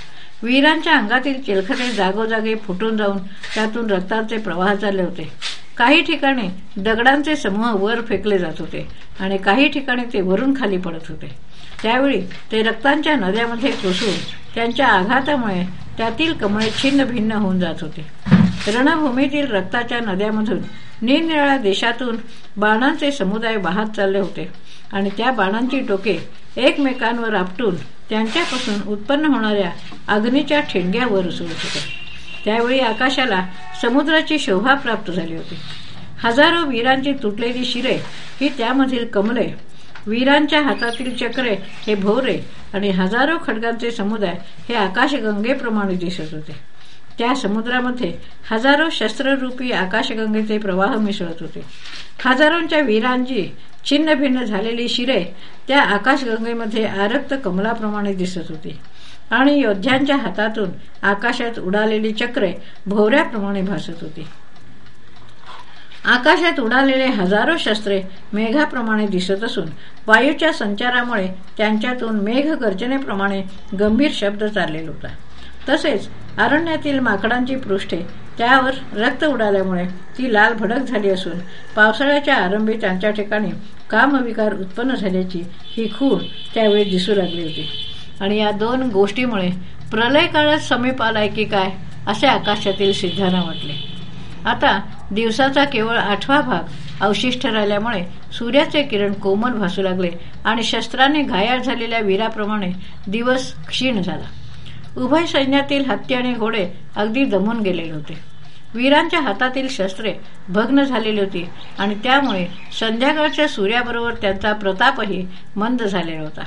Speaker 1: वीरांच्या अंगातील चिलखते जागोजागी फुटून जाऊन त्यातून रक्ताचे प्रवाह चालले होते. काही ठिकाणी दगडांचे समूह वर फेकले जात होते आणि काही ठिकाणी ते वरून खाली पडत होते. त्यावेळी ते रक्तांच्या नद्यामध्ये कोसळून त्यांच्या आघातामुळे त्यातील कमळे छिन्न भिन्न होऊन जात होते. रणभूमीतील रक्ताच्या नद्यामधून निरनिराळ्या देशातून बाणांचे समुदाय वाहत चालले होते. आणि त्या बाणांची टोके एकमेकांवर आपटून त्यांच्यापासून उत्पन्न होणाऱ्या अग्नीच्या ठेंग्यावर उसळत होत्या त्यावेळी आकाशाला समुद्राची शोभा प्राप्त झाली होती. हजारो वीरांची तुटलेली शिरे ही त्यामधील कमले वीरांच्या हातातील चक्रे हे भोवरे आणि हजारो खडगांचे समुदाय हे आकाशगंगेप्रमाणे दिसत होते. त्या समुद्रामध्ये हजारो शस्त्ररूपी आकाशगंगेचे प्रवाह मिसळत होते. हजारोंच्या वीरांची छिन्न भिन्न झालेली शिरे त्या आकाशगंगेमध्ये आरक्त कमलाप्रमाणे दिसत होती. आणि योद्ध्यांच्या हातातून आकाशात उडालेली चक्रे भोवऱ्याप्रमाणे भासत होती. आकाशात उडालेले हजारो शस्त्रे मेघाप्रमाणे दिसत असून वायूच्या संचारामुळे त्यांच्यातून मेघ गर्जनेप्रमाणे गंभीर शब्द चाललेला होता. तसेच अरण्यातील माकडांची पृष्ठे त्यावर रक्त उडाल्यामुळे ती लाल भडक झाली असून पावसाळ्याच्या आरंभी त्यांच्या ठिकाणी कामविकार उत्पन्न झाल्याची ही खूण त्यावेळी दिसू लागली होती. आणि या दोन गोष्टीमुळे प्रलय काळात समीप आलाय की काय असे आकाशातील सिद्धांना वाटले आता दिवसाचा केवळ आठवा भाग अवशिष्ट राहिल्यामुळे सूर्याचे किरण कोमल भासू लागले आणि शस्त्राने घायाळ झालेल्या वीराप्रमाणे दिवस क्षीण झाला. उभय सैन्यातील हत्ती आणि घोडे अगदी दमून गेलेले होते. वीरांच्या हातातील शस्त्रे भग्न झालेली होती आणि त्यामुळे संध्याकाळच्या सूर्याबरोबर त्यांचा प्रतापही मंद झालेला होता.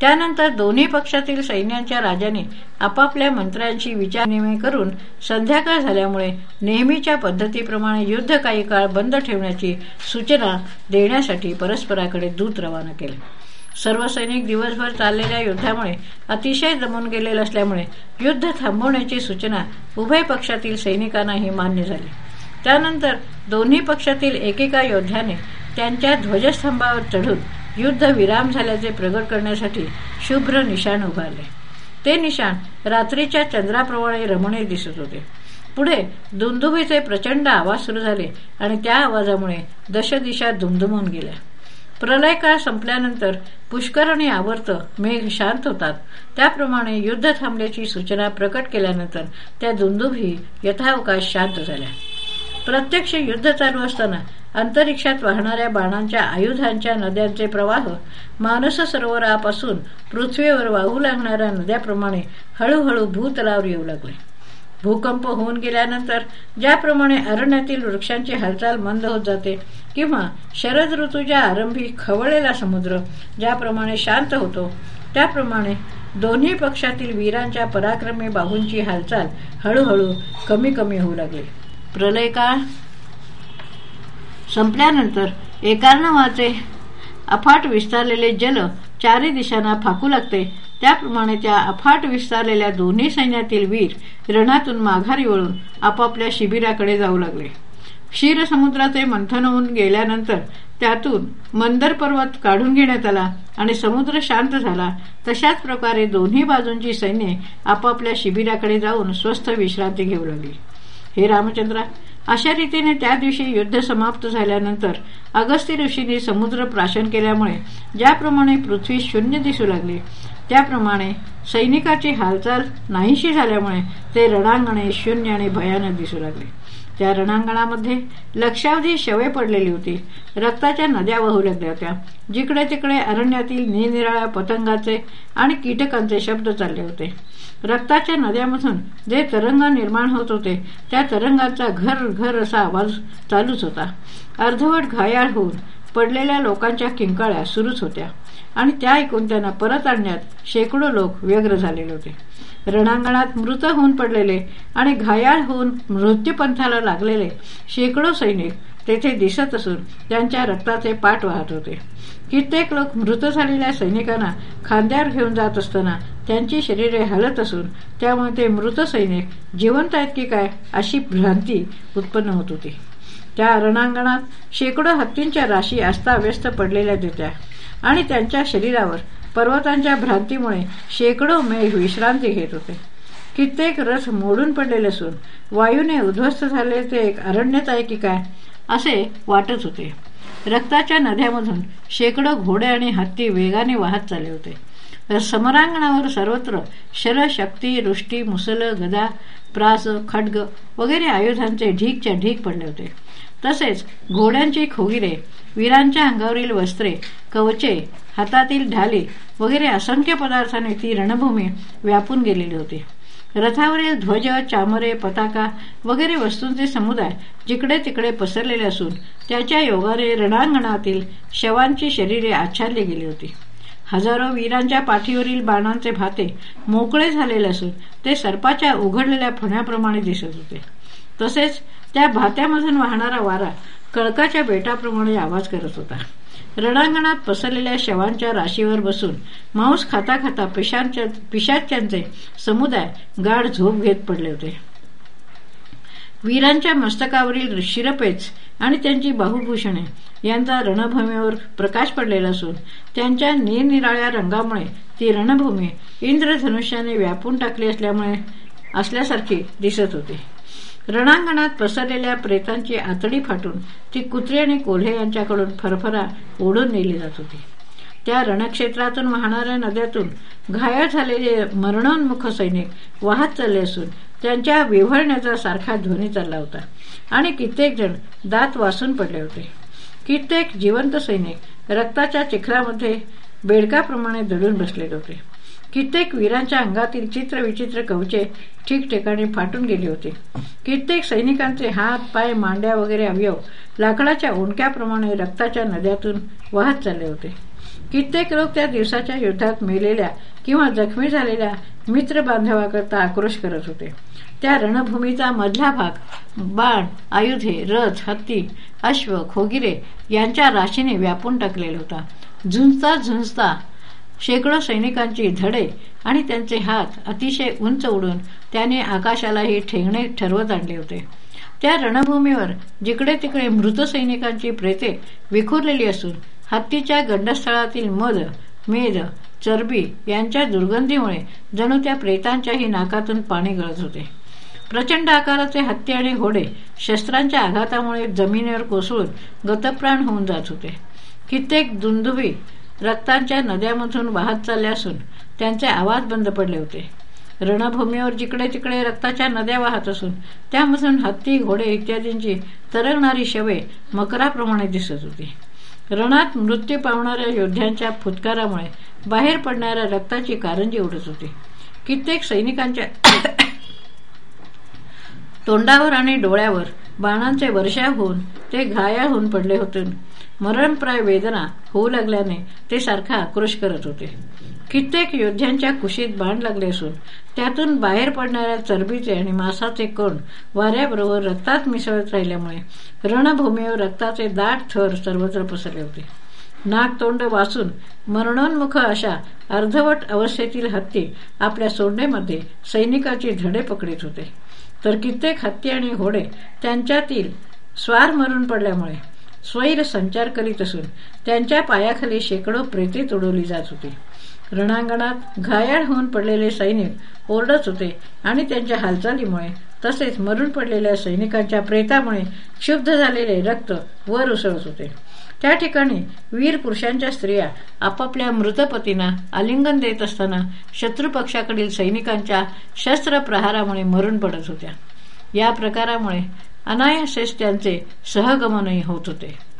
Speaker 1: त्यानंतर दोन्ही पक्षातील सैन्यांच्या राजाने आपापल्या मंत्र्यांशी विचारविनिमय करून संध्याकाळ झाल्यामुळे नेहमीच्या पद्धतीप्रमाणे युद्ध काही काळ बंद ठेवण्याची सूचना देण्यासाठी परस्पराकडे दूत रवाना केले. सर्व सैनिक दिवसभर चाललेल्या युद्धामुळे अतिशय दमून गेलेले असल्यामुळे युद्ध थांबवण्याची सूचना उभय पक्षातील सैनिकांनाही मान्य झाली. त्यानंतर दोन्ही पक्षातील एकेका योद्ध्याने त्यांच्या ध्वजस्तंभावर चढून युद्ध विराम झाल्याचे प्रगट करण्यासाठी शुभ्र निशाण उभारले. ते निशाण रात्रीच्या चंद्राप्रमाणे रमणे दिसत होते. पुढे दुंदुभीचे प्रचंड आवाज सुरू झाले आणि त्या आवाजामुळे दशदिशा दुमदुमून गेल्या. प्रलय काळ संपल्यानंतर पुष्कर आणि आवर्त मेघ शांत होतात. त्याप्रमाणे युद्ध थांबल्याची सूचना प्रकट केल्यानंतर त्या दुंदुभी यथावकाश शांत झाल्या. प्रत्यक्ष युद्ध चालू असताना अंतरिक्षात वाहणाऱ्या बाणांच्या आयुधांच्या नद्यांचे प्रवाह मानस सरोवरापासून पृथ्वीवर वाहू लागणाऱ्या नद्याप्रमाणे हळूहळू भूतलावर येऊ लागले. भूकंप होऊन गेल्यानंतर ज्याप्रमाणे अरण्यातील वृक्षांची हालचाल मंद होत जाते किंवा शरद ऋतूच्या आरंभी खवळलेला समुद्र ज्याप्रमाणे शांत होतो त्याप्रमाणे दोन्ही पक्षातील वीरांच्या पराक्रमी बाहूंची हालचाल हळूहळू कमी कमी होऊ लागली. प्रलय काळ संपल्यानंतर एकार्णवाचे अफाट विस्तारलेले जल चारी दिशांना फाकू लागते. त्याप्रमाणे त्या अफाट विस्तारलेल्या दोन्ही सैन्यातील वीर रणातून माघारी वळून आपापल्या शिबिराकडे जाऊ लागले. क्षीरसमुद्राचे मंथन होऊन गेल्यानंतर त्यातून मंदर पर्वत काढून घेण्यात आला आणि समुद्र शांत झाला. तशाच प्रकारे दोन्ही बाजूंची सैन्ये आपापल्या शिबिराकडे जाऊन स्वस्थ विश्रांती घेऊ लागली. हे रामचंद्रा अशा रीतीने त्या दिवशी युद्ध समाप्त झाल्यानंतर अगस्ती ऋषींनी समुद्र प्राशन केल्यामुळे ज्याप्रमाणे पृथ्वी शून्य दिसू लागली त्याप्रमाणे सैनिकाची हालचाल नाहीशी झाल्यामुळे ते रणांगणे शून्य आणि भयानक दिसू लागले. त्या रणांगणामध्ये लक्षावधी शवे पडलेली होती. रक्ताच्या नद्या वाहू लागल्या होत्या. जिकडे तिकडे अरण्यातील निरनिराळ्या पतंगाचे आणि कीटकांचे शब्द चालले होते. रक्ताच्या नद्यामधून जे तरंग निर्माण होत होते त्या तरंगाचा घर घर असा आवाज चालूच होता. अर्धवट घायाळ होऊन पडलेल्या लोकांच्या किंकाळ्या सुरूच होत्या आणि त्या ऐकून त्यांना परत आणण्यात शेकडो लोक व्यग्र झालेले होते. रणांगणात मृत होऊन पडलेले आणि घायाळ होऊन मृत्यूपंथाला लागलेले शेकडो सैनिक तेथे दिसत असून त्यांच्या रक्ताचे पाठ वाहत होते. कित्येक लोक मृत झालेल्या सैनिकांना खांद्यावर घेऊन जात असताना त्यांची शरीरे हलत असून त्यामुळे ते मृत सैनिक जिवंत आहेत की काय अशी भ्रांती उत्पन्न होत होती. त्या रणांगणात शेकडो हत्तींच्या राशी अस्ताव्यस्त पडलेल्या देत्या आणि त्यांच्या शरीरावर पर्वतांच्या भ्रांतीमुळे शेकडो मेघ विश्रांती घेत होते. कित्येक रथ मोडून पडलेले असून वायूने उद्ध्वस्त झाले ते एक अरण्यत आहे की काय असे वाटत होते. रक्ताच्या नद्यामधून शेकडो घोडे आणि हत्ती वेगाने वाहत चालले होते. समरांगणावर सर्वत्र शर शक्ती रुष्टी मुसल गदा प्रास खड्ग वगैरे आयुधांचे ढीकच्या ढीक पडले होते. तसेच घोड्यांची खोगिरे वीरांच्या अंगावरील वस्त्रे कवचे हातातील ढाली वगैरे असंख्य पदार्थाने ती रणभूमी व्यापून गेलेली होती. रथावरील ध्वज चामरे पताका वगैरे वस्तूंचे समुदाय जिकडे तिकडे पसरलेले असून त्याच्या योगाने रणांगणातील शवांची शरीरे आच्छादली गेली होती. हजारो वीरांच्या पाठीवरील बाणांचे भाते मोकळे झालेले असून ते सर्पाच्या उघडलेल्या फण्याप्रमाणे दिसत होते. तसेच त्या भात्यामधून वाहणारा वारा कळकाच्या बेटाप्रमाणे आवाज करत होता. रणांगणात पसरलेल्या शवांच्या राशीवर बसून मांस खाता खाता पिशाच्यांचे समुदाय गाढ झोप घेत पडले होते. वीरांच्या मस्तकावरील शिरपेच आणि त्यांची बाहुभूषणे यांचा रणभूमीवर प्रकाश पडलेला असून त्यांच्या निरनिराळ्या रंगामुळे ती रणभूमी इंद्रधनुष्याने व्यापून टाकली असल्यामुळे असल्यासारखी दिसत होती. रणांगणात पसरलेल्या प्रेतांची आतडी फाटून ती कुत्रे आणि कोल्हे यांच्याकडून फरफरा ओढून नेली जात होती. त्या रणक्षेत्रातून वाहणाऱ्या नद्यातून घायल झालेले मरणोन्मुख सैनिक वाहत चालले असून त्यांच्या विव्हळण्याचा सारखा ध्वनी चालला होता आणि कित्येक जण दात वासून पडले होते. कित्येक जिवंत सैनिक रक्ताच्या चिखलामध्ये बेडकाप्रमाणे दडून बसलेले होते. कित्येक वीरांच्या अंगातील चित्रविचित्र कवचे ठिकठिकाणी फाटून गेले होते. कित्येक सैनिकांचे हात पाय मांड्या वगैरे अवयव लाकडाच्या ओंडक्याप्रमाणे रक्ताच्या नद्यातून वाहत चालले होते. कित्येक लोक त्या दिवसाच्या युद्धात मेलेल्या किंवा जखमी झालेल्या मित्र बांधवाकरता आक्रोश करत होते. त्या रणभूमीचा मधला भाग बाण आयुधे रथ हत्ती अश्व खोगिरे यांच्या राशीने व्यापून टाकलेला होता. झुंजता झुंजता शेकडो सैनिकांची धडे आणि त्यांचे हात अतिशय उंच उडून त्याने आकाशालाही ठेंगणे ठरवत आणले होते. त्या रणभूमीवर जिकडे तिकडे मृत सैनिकांची प्रेते विखुरलेली असून हत्तीच्या गंडस्थळातील मध मेध चरबी यांच्या दुर्गंधीमुळे जणू त्या प्रेतांच्याही नाकातून पाणी गळत होते. प्रचंड आकाराचे हत्ती आणि घोडे शस्त्रांच्या आघातामुळे जमिनीवर कोसळून गतप्राण होऊन जात होते. कित्येक दुंदुबी रक्तांच्या नद्यामधून वाहत चालले असून त्यांचे आवाज बंद पडले होते. रणभूमीवर जिकडे तिकडे रक्ताच्या नद्या वाहत असून त्यामधून हत्ती घोडे इत्यादींची तरंगणारी शवे मकराप्रमाणे दिसत होती. रणात मृत्यू पावणाऱ्या योद्ध्यांच्या फुतकारामुळे बाहेर पडणाऱ्या रक्ताची कारंजी उडत होती. कित्येक सैनिकांच्या तोंडावर आणि डोळ्यावर बाणांचे वर्षा होऊन ते घायाळ होऊन पडले होते. मरणप्राय वेदना होऊ लागल्याने ते सारखा आक्रोश करत होते. कित्येक योद्ध्यांच्या कुशीत बाण लागले असून त्यातून बाहेर पडणाऱ्या चरबीचे आणि मासाचे कण वाऱ्याबरोबर रक्तात मिसळत राहिल्यामुळे रणभूमीवर रक्ताचे दाट थर सर्वत्र पसरले होते. नाक तोंड वाचून मरणोन्मुख अशा अर्धवट अवस्थेतील हत्ती आपल्या सोंडेमध्ये सैनिकाची धडे पकडीत होते. तर कित्येक हत्ती आणि घोडे त्यांच्यातील स्वार मरून पडल्यामुळे स्वैर संचार करीत असून त्यांच्या पायाखाली शेकडो प्रेते तुडवली जात होती. रणांगणात घायाळ होऊन पडलेले सैनिक ओरडत होते आणि त्यांच्या हालचालीमुळे तसेच मरून पडलेल्या सैनिकांच्या प्रेतामुळे क्षुब्ध झालेले रक्त वर उसळत होते. त्या ठिकाणी वीर पुरुषांच्या स्त्रिया आपापल्या मृतपतींना आलिंगन देत असताना शत्रुपक्षाकडील सैनिकांच्या शस्त्र प्रहारामुळे मरून पडत होत्या. या प्रकारामुळे अनायासेच त्यांचे सहगमनही होत होते.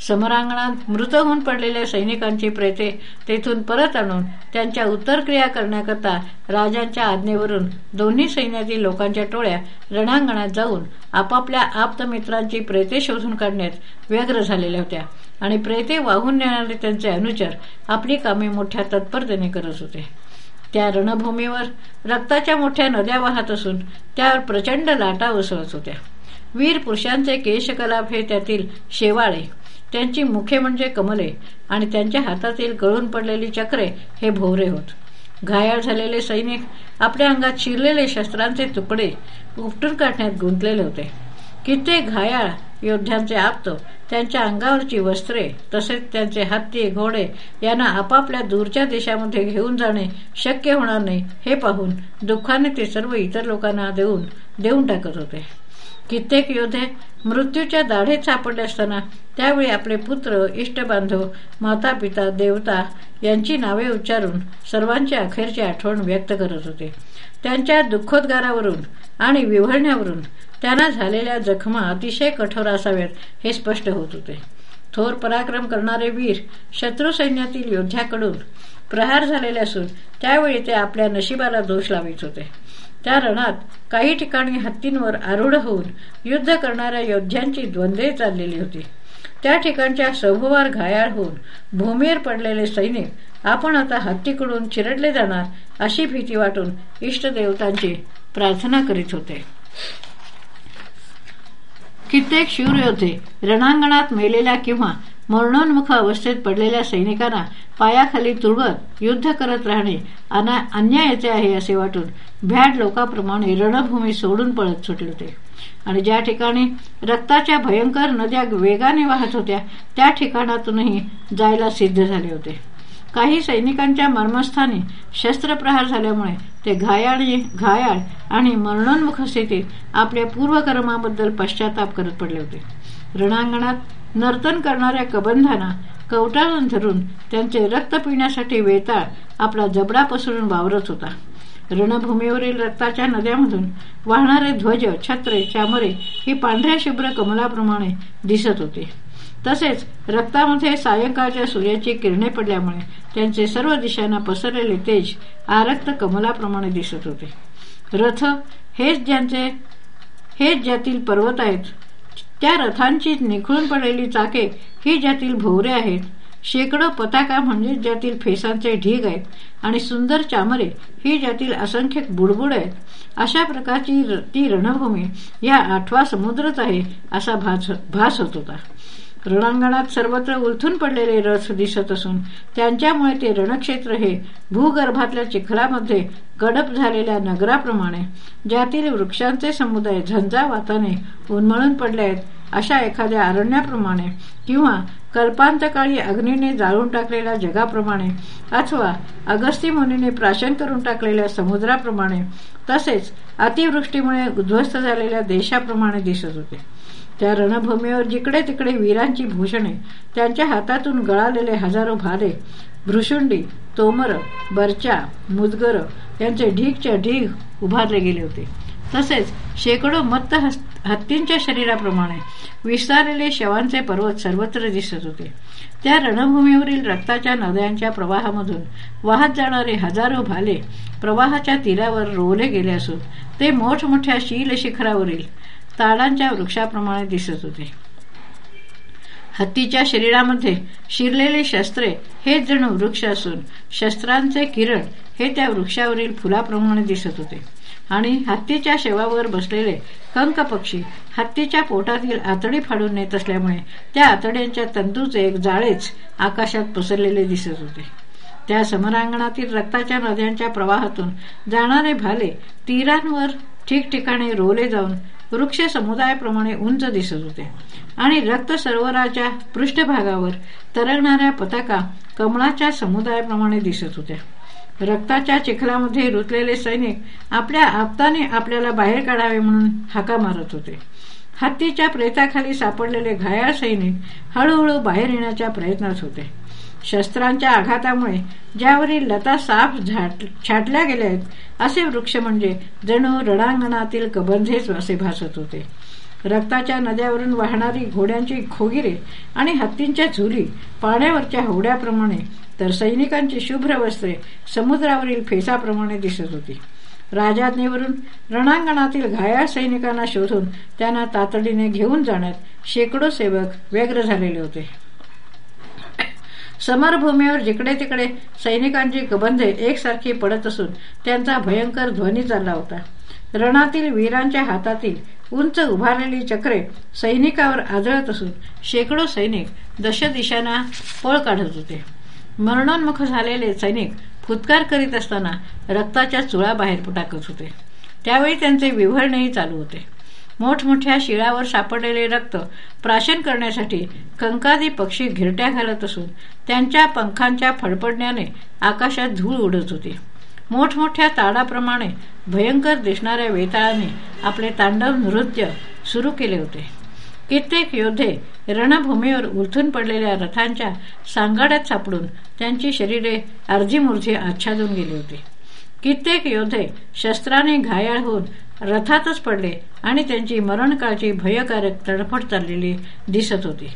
Speaker 1: समरांगणात मृत होऊन पडलेल्या सैनिकांची प्रेते तेथून परत आणून त्यांच्या उत्तरक्रिया करण्याकरता राजांच्या आज्ञेवरून दोन्ही सैन्यातील लोकांच्या टोळ्या रणांगणात जाऊन आपापल्या आप्तमित्रांची प्रेते शोधून काढण्यात व्यग्र झालेल्या होत्या. आणि प्रेते वाहून नेणारे त्यांचे अनुचर आपली कामे मोठ्या तत्परतेने करत होते. त्या रणभूमीवर रक्ताच्या मोठ्या नद्या वाहत असून त्यावर प्रचंड लाटा उसळत होत्या. वीर पुरुषांचे केशकलाप हे त्यातील शेवाळे त्यांची मुखे म्हणजे कमले आणि त्यांच्या हातातील गळून पडलेली चक्रे हे भोवरे होत. घायाळ झालेले सैनिक आपल्या अंगात शिरलेले शस्त्रांचे तुकडे उपटून काढण्यात गुंतलेले होते. कित्येक घायाळ योद्ध्यांचे आपतो त्यांच्या अंगावरची वस्त्रे तसेच त्यांचे हत्ती घोडे यांना आपापल्या दूरच्या देशामध्ये घेऊन जाणे शक्य होणार नाही हे पाहून दुःखाने ते सर्व इतर लोकांना देऊन देऊन टाकत होते. कित्येक योद्धे मृत्यूच्या दाढेत सापडले असताना त्यावेळी आपले पुत्र इष्टबांधव माता पिता देवता यांची नावे उच्चारून सर्वांची अखेरची आठवण व्यक्त करत होते. त्यांच्या दुःखोद्गारावरून आणि विव्हळण्यावरून त्यांना झालेल्या जखमा अतिशय कठोर असाव्यात हे स्पष्ट होत होते. थोर पराक्रम करणारे वीर शत्रू सैन्यातील योद्ध्याकडून प्रहार झालेले असून त्यावेळी ते आपल्या नशिबाला दोष लावित होते. त्या रणात काही ठिकाणी हत्तींवर आरूढ होऊन युद्ध करणाऱ्या योद्ध्यांची द्वंद्वे चाललेली होती. त्या ठिकाणच्या सभोवार घायाळ होऊन भूमीवर पडलेले सैनिक आपण आता हत्तीकडून चिरडले जाणार अशी भीती वाटून इष्टदेवतांची प्रार्थना करीत होते. कित्येक शूरयोद्धे रणांगणात मेलेल्या किंवा मरणोन्मुख अवस्थेत पडलेल्या सैनिकांना पायाखाली तुळवत युद्ध करत राहणे अन्यायाचे आहे असे वाटून भ्याड लोकांप्रमाणे रणभूमी सोडून पळत सुटले होते. आणि ज्या ठिकाणी रक्ताच्या भयंकर नद्या वेगाने वाहत होत्या त्या ठिकाणातूनही जायला सिद्ध झाले होते. काही सैनिकांच्या मर्मस्थानी शस्त्रप्रहार झाल्यामुळे ते घायाळ घायाळ आणि मरणोन्मुख स्थितीत आपल्या पूर्वकर्माबद्दल पश्चाताप करत पडले होते. रणांगणात नर्तन करणाऱ्या कबंधांना कवटाळून धरून त्यांचे रक्त पिण्यासाठी वेताळ आपला जबडा पसरून वावरत होता. रणभूमीवरील रक्ताच्या नद्यामधून वाहणारे ध्वज छत्रे चामरे ही पांढऱ्या शुभ्र कमलाप्रमाणे दिसत होते. तसेच रक्तामध्ये सायंकाळच्या सूर्याची किरणे पडल्यामुळे त्यांचे सर्व दिशांना पसरलेले तेज आरक्त कमलाप्रमाणे दिसत होते. रथ हेच ज्यांचे हेच ज्यातील पर्वत आहेत त्या रथांची निखळून पडलेली चाके ही ज्यातील भोवरे आहेत शेकडो पताका म्हणजे ज्यातील फेसांचे ढीग आहेत आणि सुंदर चामरे ही ज्यातील असंख्य बुडबुड आहेत. अशा प्रकारची ती रणभूमी या आठवा समुद्रच आहे असा भास भास होत होता. रणांगणात सर्वत्र उलथून पडलेले रथ दिसत असून त्यांच्यामुळे ते रणक्षेत्र हे भूगर्भातल्या चिखलामध्ये गडप झालेल्या नगराप्रमाणे ज्यातील वृक्षांचे समुदाय झंझावाताने उन्मळून पडले आहेत अशा एखाद्या अरण्याप्रमाणे किंवा कल्पांतकाळी अग्नीने जाळून टाकलेल्या जगाप्रमाणे अथवा अगस्ती मुनीने प्राशन करून टाकलेल्या समुद्राप्रमाणे तसेच अतिवृष्टीमुळे उद्ध्वस्त झालेल्या देशाप्रमाणे दिसत होते. त्या रणभूमीवर जिकडे तिकडे वीरांची भूषणे त्यांच्या हातातून गळालेले हजारो भाले भ्रुशुंडी तोमर बरच्या मुदगर यांचे ढीगच्या ढीग उभारले गेले होते. तसेच शेकडो मत्त हत्तींच्या शरीराप्रमाणे विस्तारलेले शवांचे पर्वत सर्वत्र दिसत होते. त्या रणभूमीवरील रक्ताच्या नद्यांच्या प्रवाहामधून वाहत जाणारे हजारो भाले प्रवाहाच्या तीरावर रोवले गेले असून ते मोठमोठ्या शील शिखरावरील ताडांच्या वृक्षाप्रमाणे दिसत होते. हत्तीच्या शरीरामध्ये शिरलेले शस्त्रे हे जणू वृक्ष असून शस्त्रांचे किरण हे त्या वृक्षावरील फुलाप्रमाणे दिसत होते. आणि हत्तीच्या शेवावर बसलेले कंक पक्षी हत्तीच्या पोटातील आतडी फाडून नेत असल्यामुळे त्या आतड्यांच्या तंतूचे एक जाळेच आकाशात पसरलेले दिसत होते. त्या समरांगणातील रक्ताच्या नद्यांच्या प्रवाहातून जाणारे भाले तीरांवर ठिकठिकाणी रोले जाऊन वृक्ष समुदायाप्रमाणे उंच दिसत होते. आणि रक्त सरोवराच्या पृष्ठभागावर तरंगणाऱ्या पताका कमळाच्या समुदायाप्रमाणे दिसत होत्या रक्ताच्या चिखलामध्ये रुतलेले सैनिक आपल्या आपताने आपल्याला बाहेर काढावे म्हणून हाका मारत होते. हत्तीच्या प्रेताखाली सापडलेले घायाळ सैनिक हळूहळू बाहेर येण्याच्या प्रयत्नात होते. शस्त्रांच्या आघातामुळे ज्यावरील लता साफ छाटल्या गेल्या आहेत असे वृक्ष म्हणजे जणू रणांगणातील कबंधेच असे भासत होते. रक्ताच्या नद्यावरून वाहणारी घोड्यांची खोगिरे आणि हत्तींच्या झुली पाण्यावरच्या होड्याप्रमाणे तर सैनिकांची शुभ्र वस्त्रे समुद्रावरील फेसाप्रमाणे दिसत होती. राजाज्ञेवरून रणांगणातील घायाळ सैनिकांना शोधून त्यांना तातडीने घेऊन जाण्यात शेकडो सेवक व्यग्र झालेले होते. समरभूमीवर जिकडे तिकडे सैनिकांची कबंधे एकसारखी पडत असून त्यांचा भयंकर ध्वनी चालला होता. रणातील वीरांच्या हातातील उंच उभारलेली चक्रे सैनिकावर आदळत असून शेकडो सैनिक दशदिशांना पळ काढत होते. मरणोन्मुख झालेले सैनिक फुतकार करीत असताना रक्ताच्या चुळा बाहेर टाकत होते. त्यावेळी त्यांचे विव्हळणेही चालू होते. मोठमोठ्या शिळावर सापडलेले रक्त प्राशन करण्यासाठी कंकादी पक्षी घिरट्या घालत असून त्यांच्या पंखांच्या फडफडण्याने आकाशात धूळ उडत होती. मोठमोठ्या ताडाप्रमाणे भयंकर दिसणाऱ्या वेताळाने आपले तांडव नृत्य सुरू केले होते. कित्येक योद्धे रणभूमीवर उलथून पडलेल्या रथांच्या सांगाड्यात सापडून त्यांची शरीरे अर्धीमुर्धी आच्छादून गेली होती. कित्येक योद्धे शस्त्राने घायाळ होऊन रथातच पडले आणि त्यांची मरणकाळची भयकारक तडफड चाललेली दिसत होती.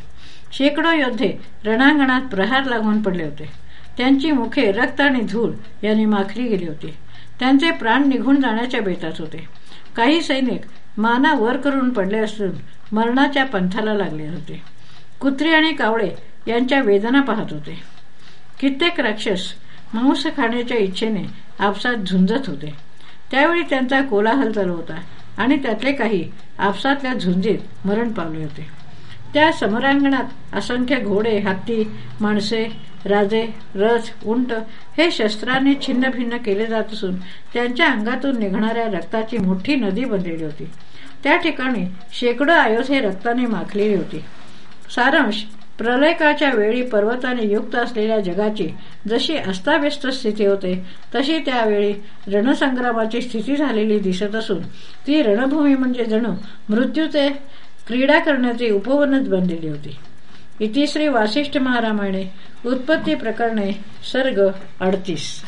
Speaker 1: शेकडो योद्धे रणांगणात प्रहार लागून पडले होते. त्यांची मुखे रक्त आणि धूळ यांनी माखली गेली होती. त्यांचे प्राण निघून जाण्याच्या बेतात होते. काही सैनिक माना वर करून पडले असून मरणाच्या पंथाला लागले होते. कुत्री आणि कावळे यांच्या वेदना पाहत होते. कित्येक राक्षस मांस खाण्याच्या इच्छेने आपसात झुंजत होते. त्यावेळी त्यांचा कोलाहल चालू होता आणि त्यातले काही आपसातल्या झुंजीत मरण पावले होते. त्या समरांगणात असंख्य घोडे हत्ती माणसे राजे रथ उंट हे शस्त्राने छिन्न भिन्न केले जात असून त्यांच्या अंगातून निघणाऱ्या रक्ताची मोठी नदी बनलेली होती. त्या ठिकाणी शेकडो अयोध्ये रक्ताने माखलेली होती. सारांश प्रलयकाच्या वेळी पर्वताने युक्त असलेल्या जगाची जशी अस्ताव्यस्त स्थिती होते तशी त्यावेळी रणसंग्रामाची स्थिती झालेली दिसत असून ती रणभूमी म्हणजे जणू मृत्यूचे क्रीडा करण्याची उपवनच बनलेली होती. इतिश्री वासिष्ठ महारामाने उत्पत्ती प्रकरणे सर्ग अडतीस.